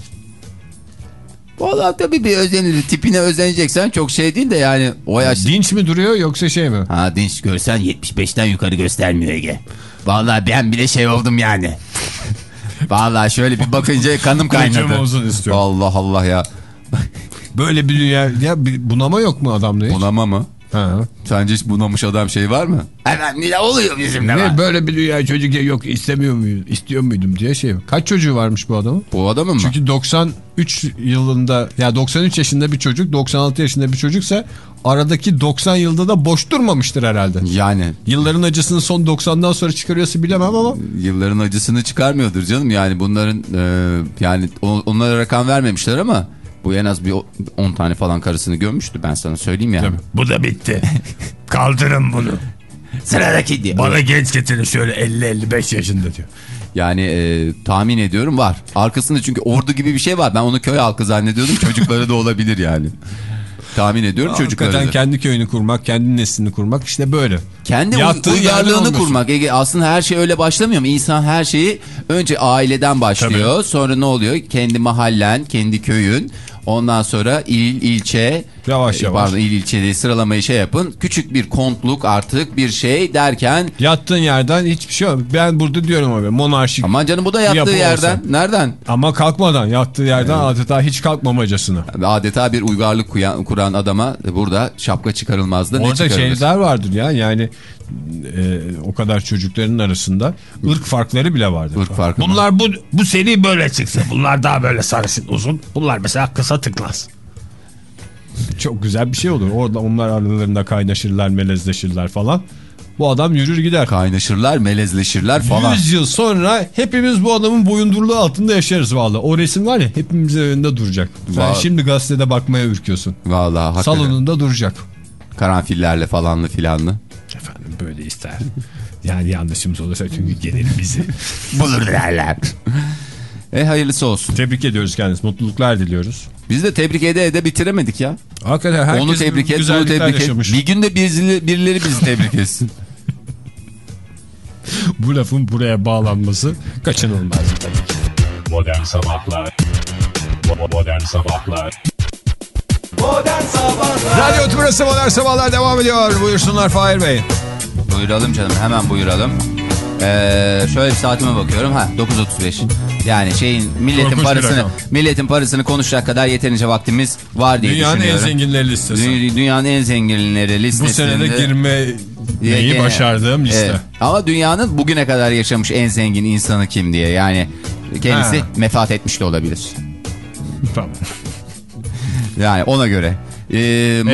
Valla tabii bir özenir. Tipine özeneceksen çok şey değil de yani o yaşta. Dinç mi duruyor yoksa şey mi? Ha dinç görsen 75'ten yukarı göstermiyor Ege. Vallahi ben bile şey oldum yani. Valla şöyle bir bakınca kanım kaynadı. Allah Allah ya. Böyle bir dünya ya bunama yok mu adamda hiç? Bunama mı? Ha. Sence hiç bunamış adam şey var mı? Efendim ne oluyor bizimle Ne var? böyle bir dünya çocuk ya yok istemiyor muyum istiyor muydum diye şey. Kaç çocuğu varmış bu adamın? Bu adamın mı? Çünkü 93 yılında ya 93 yaşında bir çocuk 96 yaşında bir çocuksa aradaki 90 yılda da boş durmamıştır herhalde. Yani Yılların acısını son 90'dan sonra çıkarıyorsa bilemem ama yılların acısını çıkarmıyordur canım. Yani bunların e, yani onlara rakam vermemişler ama bu en az bir o- 10 tane falan karısını gömmüştü ben sana söyleyeyim yani. Bu da bitti. Kaldırın bunu. Sıradaki diyor. Bana genç getirin şöyle 50-55 yaşında diyor. Yani e, tahmin ediyorum var. Arkasında çünkü ordu gibi bir şey var. Ben onu köy halkı zannediyordum. Çocukları da olabilir yani. Tahmin ediyorum çocukları da. kendi köyünü kurmak, kendi neslini kurmak işte böyle. Kendi Yattığı uygarlığını kurmak. Ege, aslında her şey öyle başlamıyor mu? İnsan her şeyi önce aileden başlıyor. Sonra ne oluyor? Kendi mahallen, kendi köyün. Ondan sonra il, ilçe. Yavaş e, yavaş. Pardon il, ilçe değil, sıralamayı şey yapın. Küçük bir kontluk artık bir şey derken. Yattığın yerden hiçbir şey yok. Ben burada diyorum abi monarşik Aman canım bu da yattığı yerden. olsa. Nereden? ama kalkmadan yattığı yerden adeta hiç kalkmamacasına. Adeta bir uygarlık kuran adama burada şapka çıkarılmazdı. Ne Orada çıkarılır? şeyler vardır ya yani e, o kadar çocukların arasında ırk farkları bile vardır. Irk farkı mı? Bunlar bu, bu seri böyle çıksa. Bunlar daha böyle sarışın uzun. Bunlar mesela kısa tıklas. Çok güzel bir şey olur. Orada onlar aralarında kaynaşırlar, melezleşirler falan. Bu adam yürür gider. Kaynaşırlar, melezleşirler falan. 100 yıl sonra hepimiz bu adamın boyundurluğu altında yaşarız vallahi. O resim var ya hepimizin önünde duracak. Sen Vallahi. şimdi gazetede bakmaya ürküyorsun. Vallahi hakikaten. Salonunda duracak. Karanfillerle falanlı filanlı. Efendim böyle ister. Yani yanlışımız olursa çünkü gelir bizi. Bulur derler. E hayırlısı olsun. Tebrik ediyoruz kendisi. Mutluluklar diliyoruz. Biz de tebrik ede ede bitiremedik ya. Hakikaten herkes Onu tebrik et, bunu tebrik et. Bir günde birileri, birileri bizi tebrik etsin. Bu lafın buraya bağlanması kaçınılmaz tabii ki. Modern Sabahlar Modern Sabahlar Modern Sabahlar Radyo Tümrüt'ü Modern Sabahlar devam ediyor. Buyursunlar Fahir Bey. buyuralım canım hemen buyuralım. Ee, şöyle bir saatime bakıyorum. Ha 9.35. Yani şeyin milletin Korkunç parasını milletin parasını konuşacak kadar yeterince vaktimiz var diye Dünyanın en düşünüyorum. zenginleri listesi. Dü- Dünyanın en zenginleri Bu listesinde. sene de girmeyi Gene- başardığım liste. Evet. Ama dünyanın bugüne kadar yaşamış en zengin insanı kim diye. Yani kendisi Ha. mefat etmiş de olabilir. Tamam. Yani ona göre. Ee,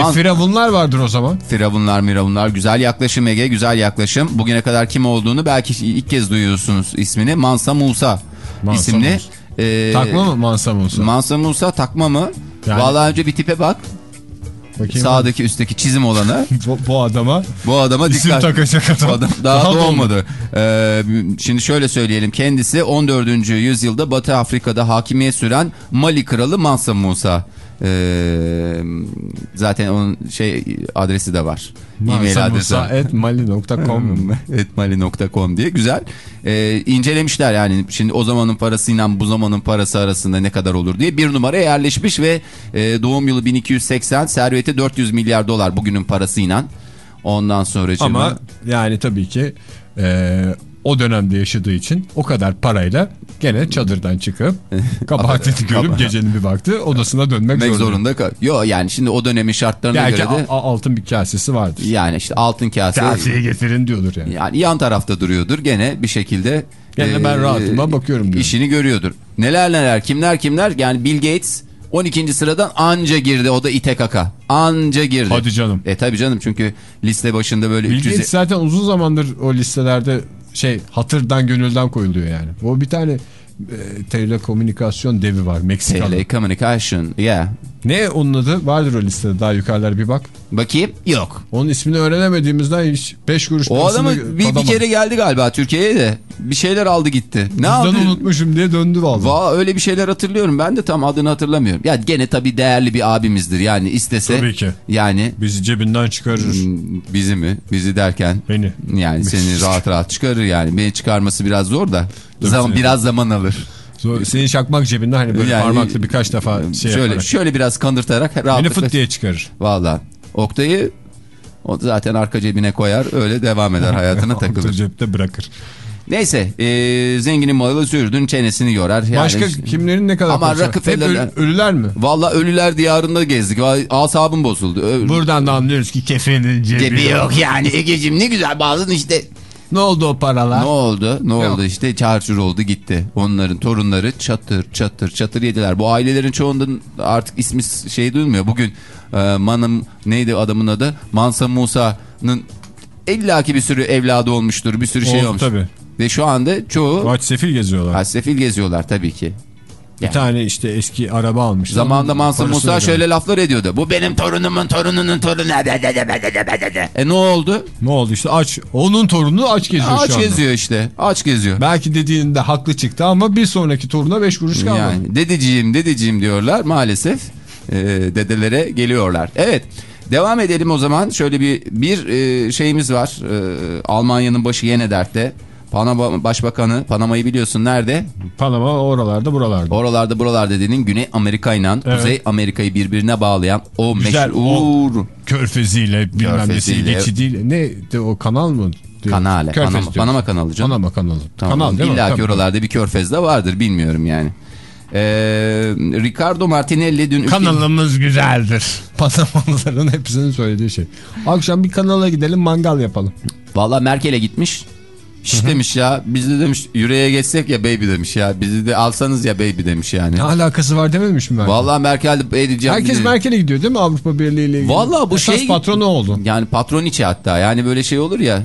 E, firavunlar vardır o zaman. Firavunlar miravunlar güzel yaklaşım Ege güzel yaklaşım. Bugüne kadar kim olduğunu belki ilk kez duyuyorsunuz ismini. Mansa Musa Mansa isimli. Musa. Ee, Takma mı Mansa Musa? Mansa Musa takma mı? Yani- Vallahi önce bir tipe bak. Bakayım. Sağdaki üstteki çizim olanı. Bu, bu adama Bu adama isim dikkat. takacak adam. Adam daha, Daha doğmadı. Ee, şimdi şöyle söyleyelim. Kendisi 14. yüzyılda Batı Afrika'da hakimiyet süren Mali kralı Mansa Musa. Ee, zaten onun şey adresi de var. Mansa Musa var. at mali.com etmali.com diye. Güzel. Ee, incelemişler yani. Şimdi o zamanın parasıyla bu zamanın parası arasında ne kadar olur diye. Bir numara yerleşmiş ve e, doğum yılı 1280 serveti 400 milyar dolar bugünün parasıyla. Ondan sonra Ama yani tabii ki e, o dönemde yaşadığı için o kadar parayla gene çadırdan çıkıp kabahatini görüp gecenin bir vakti odasına dönmek zorunda. zorunda kal. Yok yani şimdi o dönemin şartlarına Belki göre de altın bir kasesi vardır. yani işte altın kase Kaseyi getirin diyordur yani. yani yan tarafta duruyordur gene bir şekilde Gene ben rahatıma bakıyorum diyorum. işini görüyordur. Neler neler kimler kimler yani Bill Gates 12. sıradan anca girdi o da ite kaka. Anca girdi. Hadi canım. E tabi canım çünkü liste başında böyle Bill 300 Gates zaten uzun zamandır o listelerde şey hatırdan gönülden koyuluyor yani. O bir tane e, telekomünikasyon devi var Meksikalı. Telecommunication yeah. Ne onun adı? Vardır o listede daha yukarılara bir bak. Bakayım yok. Onun ismini öğrenemediğimizden hiç 5 kuruş O adamı bir, bir kere geldi galiba Türkiye'ye de bir şeyler aldı gitti. Ne Bizden aldı? unutmuşum diye döndü vallahi. Va öyle bir şeyler hatırlıyorum. Ben de tam adını hatırlamıyorum. Ya gene tabii değerli bir abimizdir. Yani istese Tabii ki. yani Bizi cebinden çıkarır. m, bizi mi? Bizi derken Beni. yani seni rahat rahat çıkarır yani. Beni çıkarması biraz zor da zaman biraz zaman alır. Senin çakmak cebinde hani böyle Yani- parmakla birkaç defa şey şöyle yaparak. şöyle biraz kandırtarak Beni rahatlıkla. fıt diye çıkarır. Valla. Oktay'ı o zaten arka cebine koyar öyle devam eder hayatına takılır. cepte bırakır. Neyse e, zenginin malı sürdün çenesini yorar. Yani Başka işte- kimlerin ne kadar Ama parası var? Hep ölüler mi? Valla ölüler diyarında gezdik. Asabım bozuldu. Ö- Buradan da anlıyoruz ki kefenin cebi, Cebi yok yani Ege'cim ne güzel bazen işte. Ne oldu o paralar? Ne oldu? Ne Yok. oldu işte çarçur oldu gitti. Onların torunları çatır çatır çatır yediler. Bu ailelerin çoğundan artık ismi şey duyulmuyor. Bugün e, Manım neydi adamın adı? Mansa Musa'nın illaki bir sürü evladı olmuştur. Bir sürü şey Oldu olmuş. tabii. Ve şu anda çoğu Aç sefil geziyorlar. Hasefil geziyorlar tabii ki. Bir tane işte eski araba almış. Zamanında Mansa Musa şöyle laflar ediyordu. Bu Benim torunumun torununun torunu. e ne oldu? Ne oldu işte aç. Onun torunu aç geziyor şu Aç geziyor işte. Aç geziyor. Belki dediğinde haklı çıktı ama bir sonraki toruna 5 kuruş kalmadı. Yani dedeciğim dedeciğim diyorlar maalesef e, dedelere geliyorlar. Evet devam edelim o zaman şöyle bir bir e, şeyimiz var E, Almanya'nın başı yine dertte. Panama Başbakanı Panama'yı biliyorsun nerede? Panama oralarda buralarda. Oralarda buralarda dediğin Güney Amerika ile Evet. Kuzey Amerika'yı birbirine bağlayan o Güzel, meşhur Körfeziyle bilmem Körfeziyle. geçidiyle. Ne de o kanal mı? kanale. Körfez Panama, diyoruz. Panama kanalı canım. Panama kanalı. Tamam, Kanal değil? İlla ki oralarda bir körfez de vardır bilmiyorum yani. Ee, Ricardo Martinelli dün... ülke- Kanalımız güzeldir. Panamalıların hepsinin söylediği şey. Akşam bir kanala gidelim mangal yapalım. Valla Merkel'e gitmiş. Şş demiş ya biz de demiş yüreğe geçsek ya baby demiş ya. Bizi de alsanız ya baby demiş yani. Ne alakası var dememiş mi Merkel? Valla Merkel de edeceğim. Herkes. Merkel'e gidiyor değil mi Avrupa Birliği ile ilgili? Valla bu Esas şey... patronu oldu. Yani patron içi hatta yani böyle şey olur ya.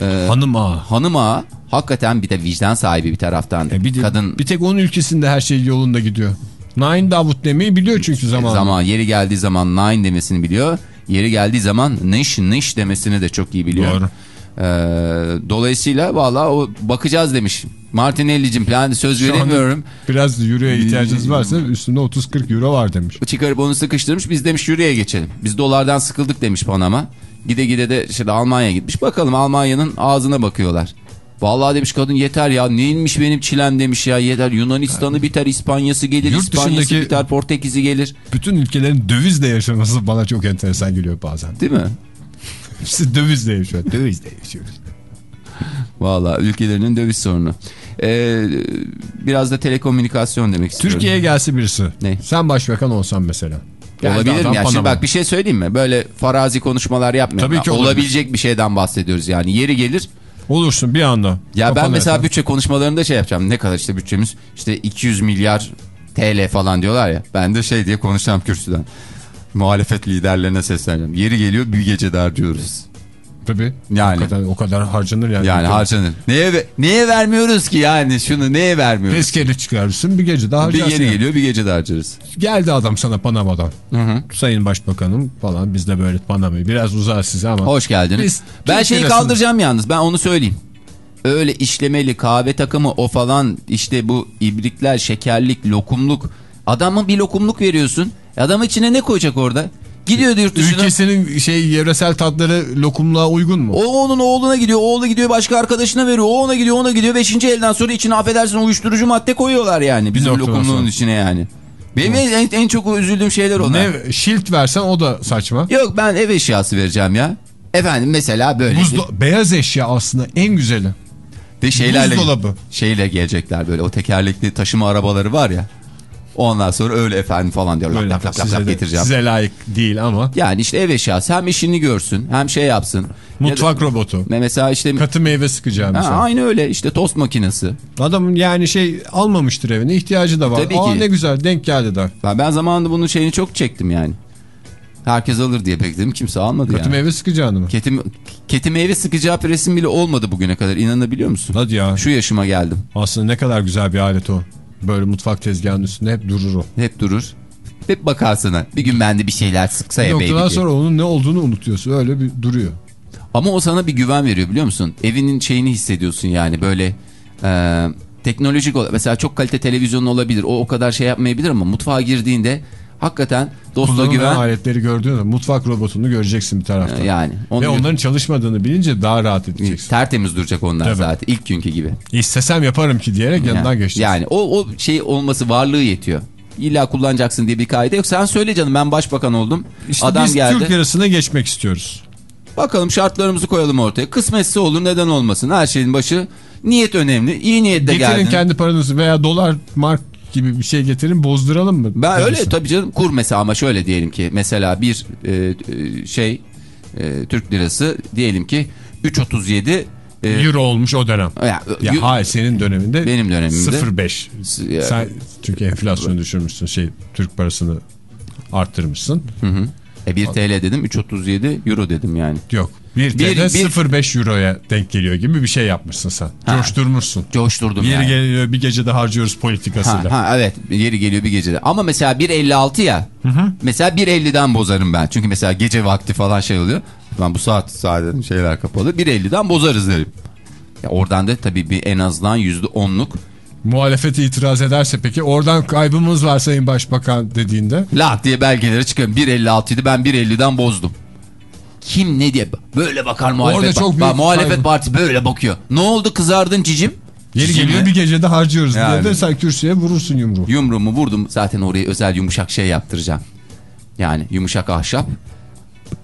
e, Hanım ağa. hanım ağa hakikaten bir de vicdan sahibi bir taraftan. E bir, de- Kadın bir tek onun ülkesinde her şey yolunda gidiyor. Nine Davut demeyi biliyor çünkü zaman. zaman yeri geldiği zaman nine demesini biliyor. Yeri geldiği zaman niş niş demesini de çok iyi biliyor. Doğru. Ee, dolayısıyla valla o bakacağız demiş. Martinelli'cim falan söz veremiyorum. Biraz euroya ihtiyacınız varsa üstünde 30-40 euro var demiş. Çıkarıp onu sıkıştırmış biz demiş yürüye geçelim. Biz dolardan sıkıldık demiş Panama. Gide gide de işte Almanya'ya gitmiş. Bakalım Almanya'nın ağzına bakıyorlar. Vallahi demiş kadın yeter ya neymiş benim çilem demiş ya yeter. Yunanistan'ı biter İspanya'sı gelir Yurt İspanya'sı biter Portekiz'i gelir. Bütün ülkelerin dövizle yaşaması bana çok enteresan geliyor bazen. Değil mi? Hepsi dövizle yaşıyor. Dövizle yaşıyoruz. Valla ülkelerinin döviz sorunu. Ee, biraz da telekomünikasyon demek istiyorum. Türkiye'ye gelse birisi. Ne? Sen başbakan olsan mesela. Geldi Olabilir mi? Ya şimdi bak bir şey söyleyeyim mi? Böyle farazi konuşmalar yapmayalım. Tabii ki olabilir. Olabilecek bir şeyden bahsediyoruz yani. Yeri gelir. Olursun bir anda. Ya ben mesela yatan. bütçe konuşmalarında şey yapacağım. Ne kadar işte bütçemiz? İşte 200 milyar TL falan diyorlar ya. Ben de şey diye konuşacağım kürsüden. Muhalefet liderlerine sesleneceğim. Yeri geliyor bir gece harcıyoruz. Tabii. Yani. O kadar, o kadar harcanır yani. Yani harcanır. Neye, neye vermiyoruz ki yani şunu neye vermiyoruz? Tezkere çıkarırsın bir gece daha Bir harcarsın. yeri yani. geliyor bir gece de harcarız. Geldi adam sana Panama'dan. Hı hı. Sayın Başbakanım falan biz de böyle Panama'yı biraz uzar size ama. Hoş geldiniz. Biz ben şeyi lirasını- kaldıracağım yalnız ben onu söyleyeyim. Öyle işlemeli kahve takımı o falan işte bu ibrikler şekerlik lokumluk. Adama bir lokumluk veriyorsun. Adam içine ne koyacak orada? Gidiyor yurt dışına. Ülkesinin şey yöresel tatları lokumluğa uygun mu? O onun oğluna gidiyor. Oğlu gidiyor başka arkadaşına veriyor. O ona gidiyor ona gidiyor. Beşinci elden sonra içine affedersin uyuşturucu madde koyuyorlar yani. Bizim lokumluğun sonra. içine yani. Benim en, en çok üzüldüğüm şeyler onlar. Ne şilt versen o da saçma. Yok ben ev eşyası vereceğim ya. Efendim mesela böyle. Buzdo beyaz eşya aslında en güzeli. De şeylerle, Buzdolabı. Şeyle gelecekler böyle o tekerlekli taşıma arabaları var ya. Ondan sonra öyle efendim falan diyor. Lap Böyle lap lap lap lap getireceğim. size layık değil ama. Yani işte ev eşyası hem işini görsün hem şey yapsın. Mutfak Ya da- robotu. Mesela işte Katı meyve sıkacağı ha, aynı öyle işte tost makinesi. Adamın yani şey almamıştır evine ihtiyacı da var. Tabii Aa ki. ne güzel denk geldi der. Ben, ben zamanında bunun şeyini çok çektim yani. Herkes alır diye bekledim kimse almadı Katı yani. meyve sıkacağını mı? Keti, keti meyve sıkacağı presim bile olmadı bugüne kadar inanabiliyor musun? Hadi ya. Şu yaşıma geldim. Aslında ne kadar güzel bir alet o. Böyle mutfak tezgahının üstünde hep durur o. Hep durur. Hep bakarsana. Bir gün bende bir şeyler sıksa Bir ya baby noktadan sonra onun ne olduğunu unutuyorsun. Öyle bir duruyor. Ama o sana bir güven veriyor biliyor musun? Evinin şeyini hissediyorsun yani böyle e, teknolojik olarak. Mesela çok kalite televizyonun olabilir. O o kadar şey yapmayabilir ama mutfağa girdiğinde Hakikaten dosta Kullanılan güven. aletleri gördüğünde mutfak robotunu göreceksin bir taraftan. Yani. Ve Onu onların çalışmadığını bilince daha rahat edeceksin. tertemiz duracak onlar Tabii. zaten. ilk günkü gibi. İstesem yaparım ki diyerek yanından Yani, geçeceksin. yani o, o şey olması varlığı yetiyor. İlla kullanacaksın diye bir kaide yok. Sen söyle canım ben başbakan oldum. İşte Adam biz geldi. Türk lirasına geçmek istiyoruz. Bakalım şartlarımızı koyalım ortaya. Kısmetse olur neden olmasın. Her şeyin başı niyet önemli. İyi niyetle Getirin geldin. kendi paranızı veya dolar, mark gibi bir şey getirin bozduralım mı? Ben öyle tabii canım kur mesela ama şöyle diyelim ki mesela bir e, e, şey e, Türk lirası diyelim ki 3.37 e, Euro olmuş o dönem. ya, Ya y- hayır senin döneminde Benim dönemimde. 0.5. Ya- Sen çünkü enflasyonu düşürmüşsün şey Türk parasını arttırmışsın. e, 1 TL dedim 3.37 euro dedim yani. Yok. 1 Bir- TL bir- 0.5 euroya denk geliyor gibi bir şey yapmışsın sen. Ha. Coşturmuşsun. Coşturdum Yeri yani. geliyor bir gecede harcıyoruz Ha, politikasıyla. ha, evet yeri geliyor bir gecede. Ama mesela 1.56 ya. Mesela 1.50'den bozarım ben. Çünkü mesela gece vakti falan şey oluyor. Ben bu saat zaten şeyler kapalı. 1.50'den bozarız derim. Ya oradan da tabii bir en azından %10'luk Muhalefet itiraz ederse peki oradan kaybımız var Sayın Başbakan dediğinde La diye belgeleri çıkıyor. 1.56 idi ben 1.50'den bozdum. Kim ne diye böyle bakar muhalefet. Orada çok Bak, muhalefet kaybı. parti böyle bakıyor. Ne oldu kızardın cicim? yeri geliyor bir gecede harcıyoruz Yani. diye de sen kürsüye vurursun yumruğu. Yumruğumu vurdum. Zaten oraya özel yumuşak şey yaptıracağım. Yani yumuşak ahşap.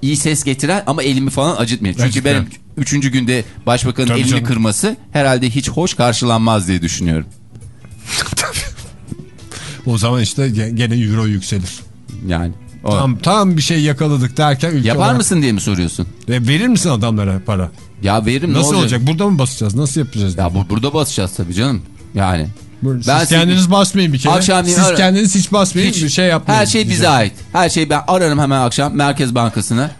İyi ses getiren ama elimi falan acıtmıyor. Çünkü Acıtmıyor. benim üçüncü günde başbakanın Tabii elini canım. kırması herhalde hiç hoş karşılanmaz diye düşünüyorum. O zaman işte gene euro yükselir. Yani. O- Tam, tam bir şey yakaladık derken ülke Yapar olarak- mısın diye mi soruyorsun? E, verir misin adamlara para? Ya veririm Nasıl ne olacak? Burada mı basacağız? Nasıl yapacağız? Ya bu, burada basacağız tabii canım. Yani. Ben siz kendiniz basmayın bir kere. Akşamleyin Siz ara- kendiniz hiç basmayın Hiç. bir şey yapmayın. Her şey bize diyeceğim. ait. Her şey ben ararım hemen akşam Merkez Bankası'na.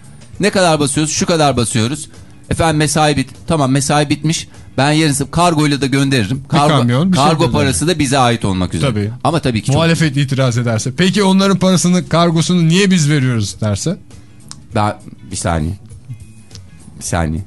Ne kadar basıyoruz? Şu kadar basıyoruz. Efendim mesai bit. Tamam mesai bitmiş. Ben yarısı kargoyla da gönderirim. Kargo, kamyon bir şey kargo gönderirim. parası da bize ait olmak üzere. Tabii. Ama tabii ki çok... Muhalefet itiraz ederse. Peki onların parasını, kargosunu niye biz veriyoruz derse? Ben, bir saniye. Bir saniye.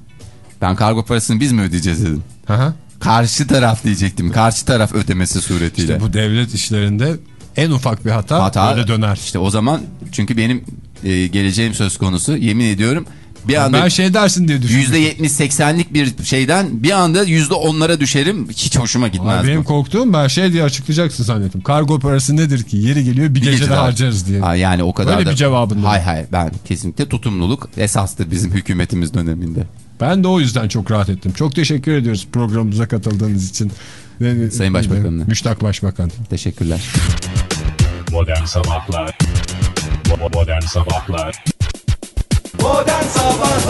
Ben kargo parasını biz mi ödeyeceğiz dedim. Hı hı. Karşı taraf diyecektim. Karşı taraf ödemesi suretiyle. İşte bu devlet işlerinde en ufak bir hata, Hata böyle döner. İşte o zaman çünkü benim e, geleceğim söz konusu yemin ediyorum bir anda Ben şey dersin diye düşündüm. %70-80'lik bir şeyden bir anda %10'lara düşerim. Hiç hoşuma gitmez Benim bu. korktuğum ben şey diye açıklayacaksın zannettim. Kargo parası nedir ki? Yeri geliyor bir, Bir gecede gecede harcarız diye. Ha, yani o kadar Öyle da. bir cevabın. Hay hay ben kesinlikle tutumluluk esastır bizim hükümetimiz döneminde. Ben de o yüzden çok rahat ettim. Çok teşekkür ediyoruz programımıza katıldığınız için. Sayın Başbakanım. Müştak Başbakan. Teşekkürler. Modern Sabahlar Modern Sabahlar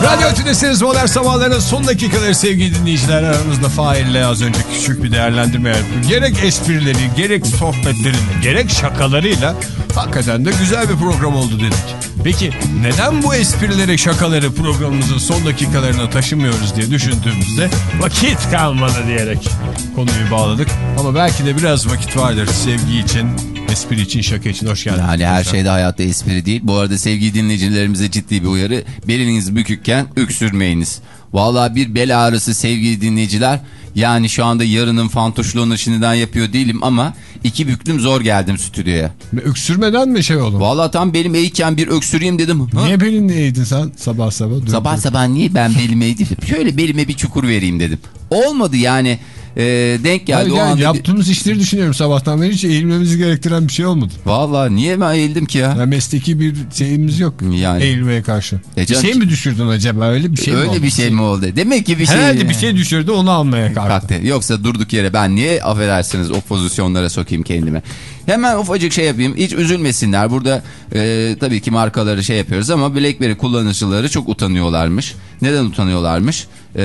Radyo Tülesi'niz Modern Sabahların son dakikaları sevgili dinleyiciler. Aramızda Fahir'le az önce küçük bir değerlendirme yaptık. Gerek esprileri, gerek sohbetlerini, gerek şakalarıyla hakikaten de güzel bir program oldu dedik. Peki neden bu esprileri, şakaları programımızın son dakikalarına taşımıyoruz diye düşündüğümüzde vakit kalmadı diyerek konuyu bağladık. Ama belki de biraz vakit vardır sevgi için, espri için, şaka için. Hoş geldiniz. Yani her şeyde hayatta espri değil. Bu arada sevgili dinleyicilerimize ciddi bir uyarı. Beliniz bükükken öksürmeyiniz. Vallahi bir bel ağrısı sevgili dinleyiciler. Yani şu anda yarının fantuşluğunu şimdiden yapıyor değilim ama iki büklüm zor geldim stüdyoya. Öksürmeden mi şey oldu? Vallahi tam belim eğikken bir öksüreyim dedim. Ha? Niye belini eğdin sen sabah sabah? Dur, Sabah dur. sabah niye ben belime eğdim? Şöyle belime bir çukur vereyim dedim. Olmadı yani. Ee, denk geldi Hayır, o yani anda. bir- yaptığımız işleri düşünüyorum sabahtan beri hiç eğilmemizi gerektiren bir şey olmadı. Vallahi niye ben eğildim ki ya? Yani mesleki bir şeyimiz yok Yani. eğilmeye karşı. E bir canım- şey mi düşürdün acaba öyle bir şey mi Öyle bir şey mi oldu? Demek ki bir şey. Herhalde bir şey düşürdü onu almaya kalktı. Yoksa durduk yere ben niye affedersiniz o pozisyonlara sokayım kendime. Hemen ufacık şey yapayım. Hiç üzülmesinler. Burada e, tabii ki markaları şey yapıyoruz ama BlackBerry kullanıcıları çok utanıyorlarmış. Neden utanıyorlarmış? E,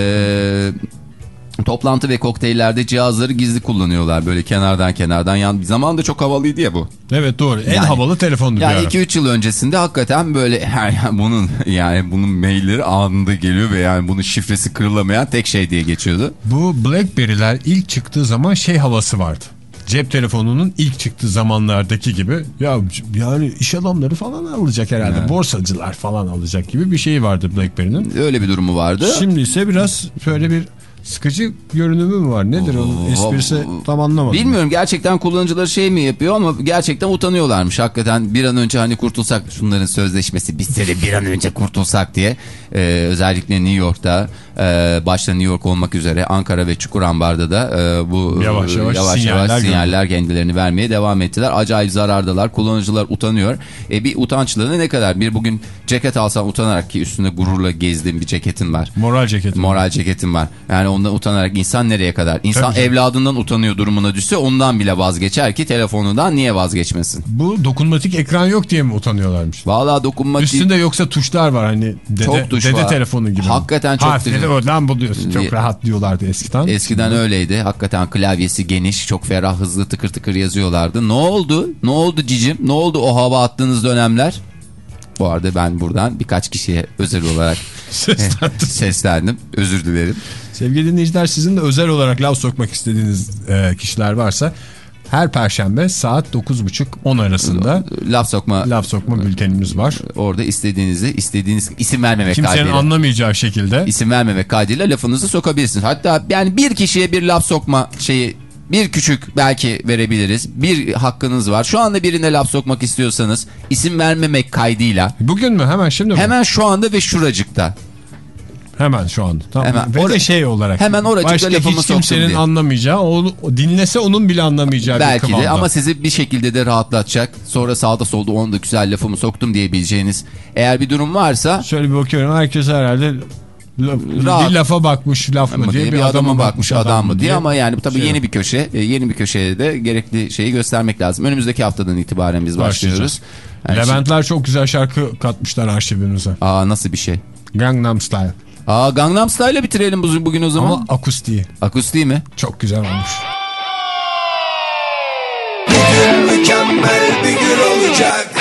toplantı ve kokteyllerde cihazları gizli kullanıyorlar. Böyle kenardan kenardan. Yani zaman da çok havalıydı ya bu. Evet doğru en Yani- havalı telefondu Yani bir ara. 2-3 yıl öncesinde hakikaten böyle her bunun yani bunun mailleri anında geliyor ve yani bunun şifresi kırılamayan tek şey diye geçiyordu. Bu Blackberry'ler ilk çıktığı zaman şey havası vardı. Cep telefonunun ilk çıktığı zamanlardaki gibi ya yani iş adamları falan alacak herhalde. Borsacılar falan alacak gibi bir şey vardı Blackberry'nin. Öyle bir durumu vardı. Şimdi ise biraz şöyle bir Sıkıcı görünümü mü var? Nedir onun esprisi tam anlamadım. Bilmiyorum gerçekten kullanıcıları şey mi yapıyor ama gerçekten utanıyorlarmış. Hakikaten bir an önce hani kurtulsak şunların sözleşmesi bitse de bir an önce kurtulsak diye. Ee, özellikle New York'ta e, başta New York olmak üzere Ankara ve Çukurambar'da da e, bu Yavaş yavaş yavaş, sinyaller yavaş sinyaller kendilerini vermeye devam ettiler. Acayip zarardalar. Kullanıcılar utanıyor. E, bir utançlığını ne kadar? Bir bugün ceket alsan utanarak ki üstünde gururla gezdiğim bir ceketin var. Moral ceketi. Moral ceketim var. Yani ondan utanarak insan nereye kadar? İnsan Tabii. evladından utanıyor durumuna düşse ondan bile vazgeçer ki telefonundan niye vazgeçmesin? Bu dokunmatik ekran yok diye mi utanıyorlarmış? Vallahi dokunmatik Üstünde yoksa tuşlar var hani dede, Çok tuş dede var. telefonu gibi. Hakikaten çok tuş- oradan buluyorsun. Çok rahat diyorlardı eskiden. Eskiden öyleydi. Hakikaten klavyesi geniş, çok ferah, hızlı tıkır tıkır yazıyorlardı. Ne oldu? Ne oldu cicim? Ne oldu o hava attığınız dönemler? Bu arada ben buradan birkaç kişiye özel olarak Seslendim. seslendim. Özür dilerim. Sevgili dinleyiciler sizin de özel olarak laf sokmak istediğiniz e, kişiler varsa her perşembe saat 9.30-10 arasında Laf sokma laf sokma bültenimiz var. orada istediğinizi, istediğiniz isim vermemek Kimsenin kaydıyla. anlamayacağı şekilde isim vermemek kaydıyla lafınızı sokabilirsiniz. Hatta yani bir kişiye bir laf sokma şeyi bir küçük belki verebiliriz. Bir hakkınız var. Şu anda birine laf sokmak istiyorsanız isim vermemek kaydıyla bugün mü hemen şimdi mi? hemen şu anda ve şuracıkta. Hemen şu anda. Tamam. Hemen. Ve de şey olarak. Hemen oracıkta Başka lafımı hiç soktum kimsenin diye. anlamayacağı, o, dinlese onun bile anlamayacağı bir Belki de kıvamda. ama sizi bir şekilde de rahatlatacak. Sonra sağda solda onu da güzel lafımı soktum diyebileceğiniz. Eğer bir durum varsa Şöyle bir bakıyorum herkes herhalde Rahat. bir lafa bakmış laf mı diye, diye bir adama bakmış adam mı diye. ama yani bu tabii Şey yeni bir köşe. E, Yeni bir köşeye de gerekli şeyi göstermek lazım. Önümüzdeki haftadan itibaren biz başlıyoruz. Yani Leventler çok güzel şarkı katmışlar arşivimize. şimdi- Aa nasıl bir şey? Gangnam Style. Aa Gangnam Style'le bitirelim bu- bugün o zaman. Ama akustiği Akustiği mi? çok güzel olmuş. Mükemmel bir gün olacak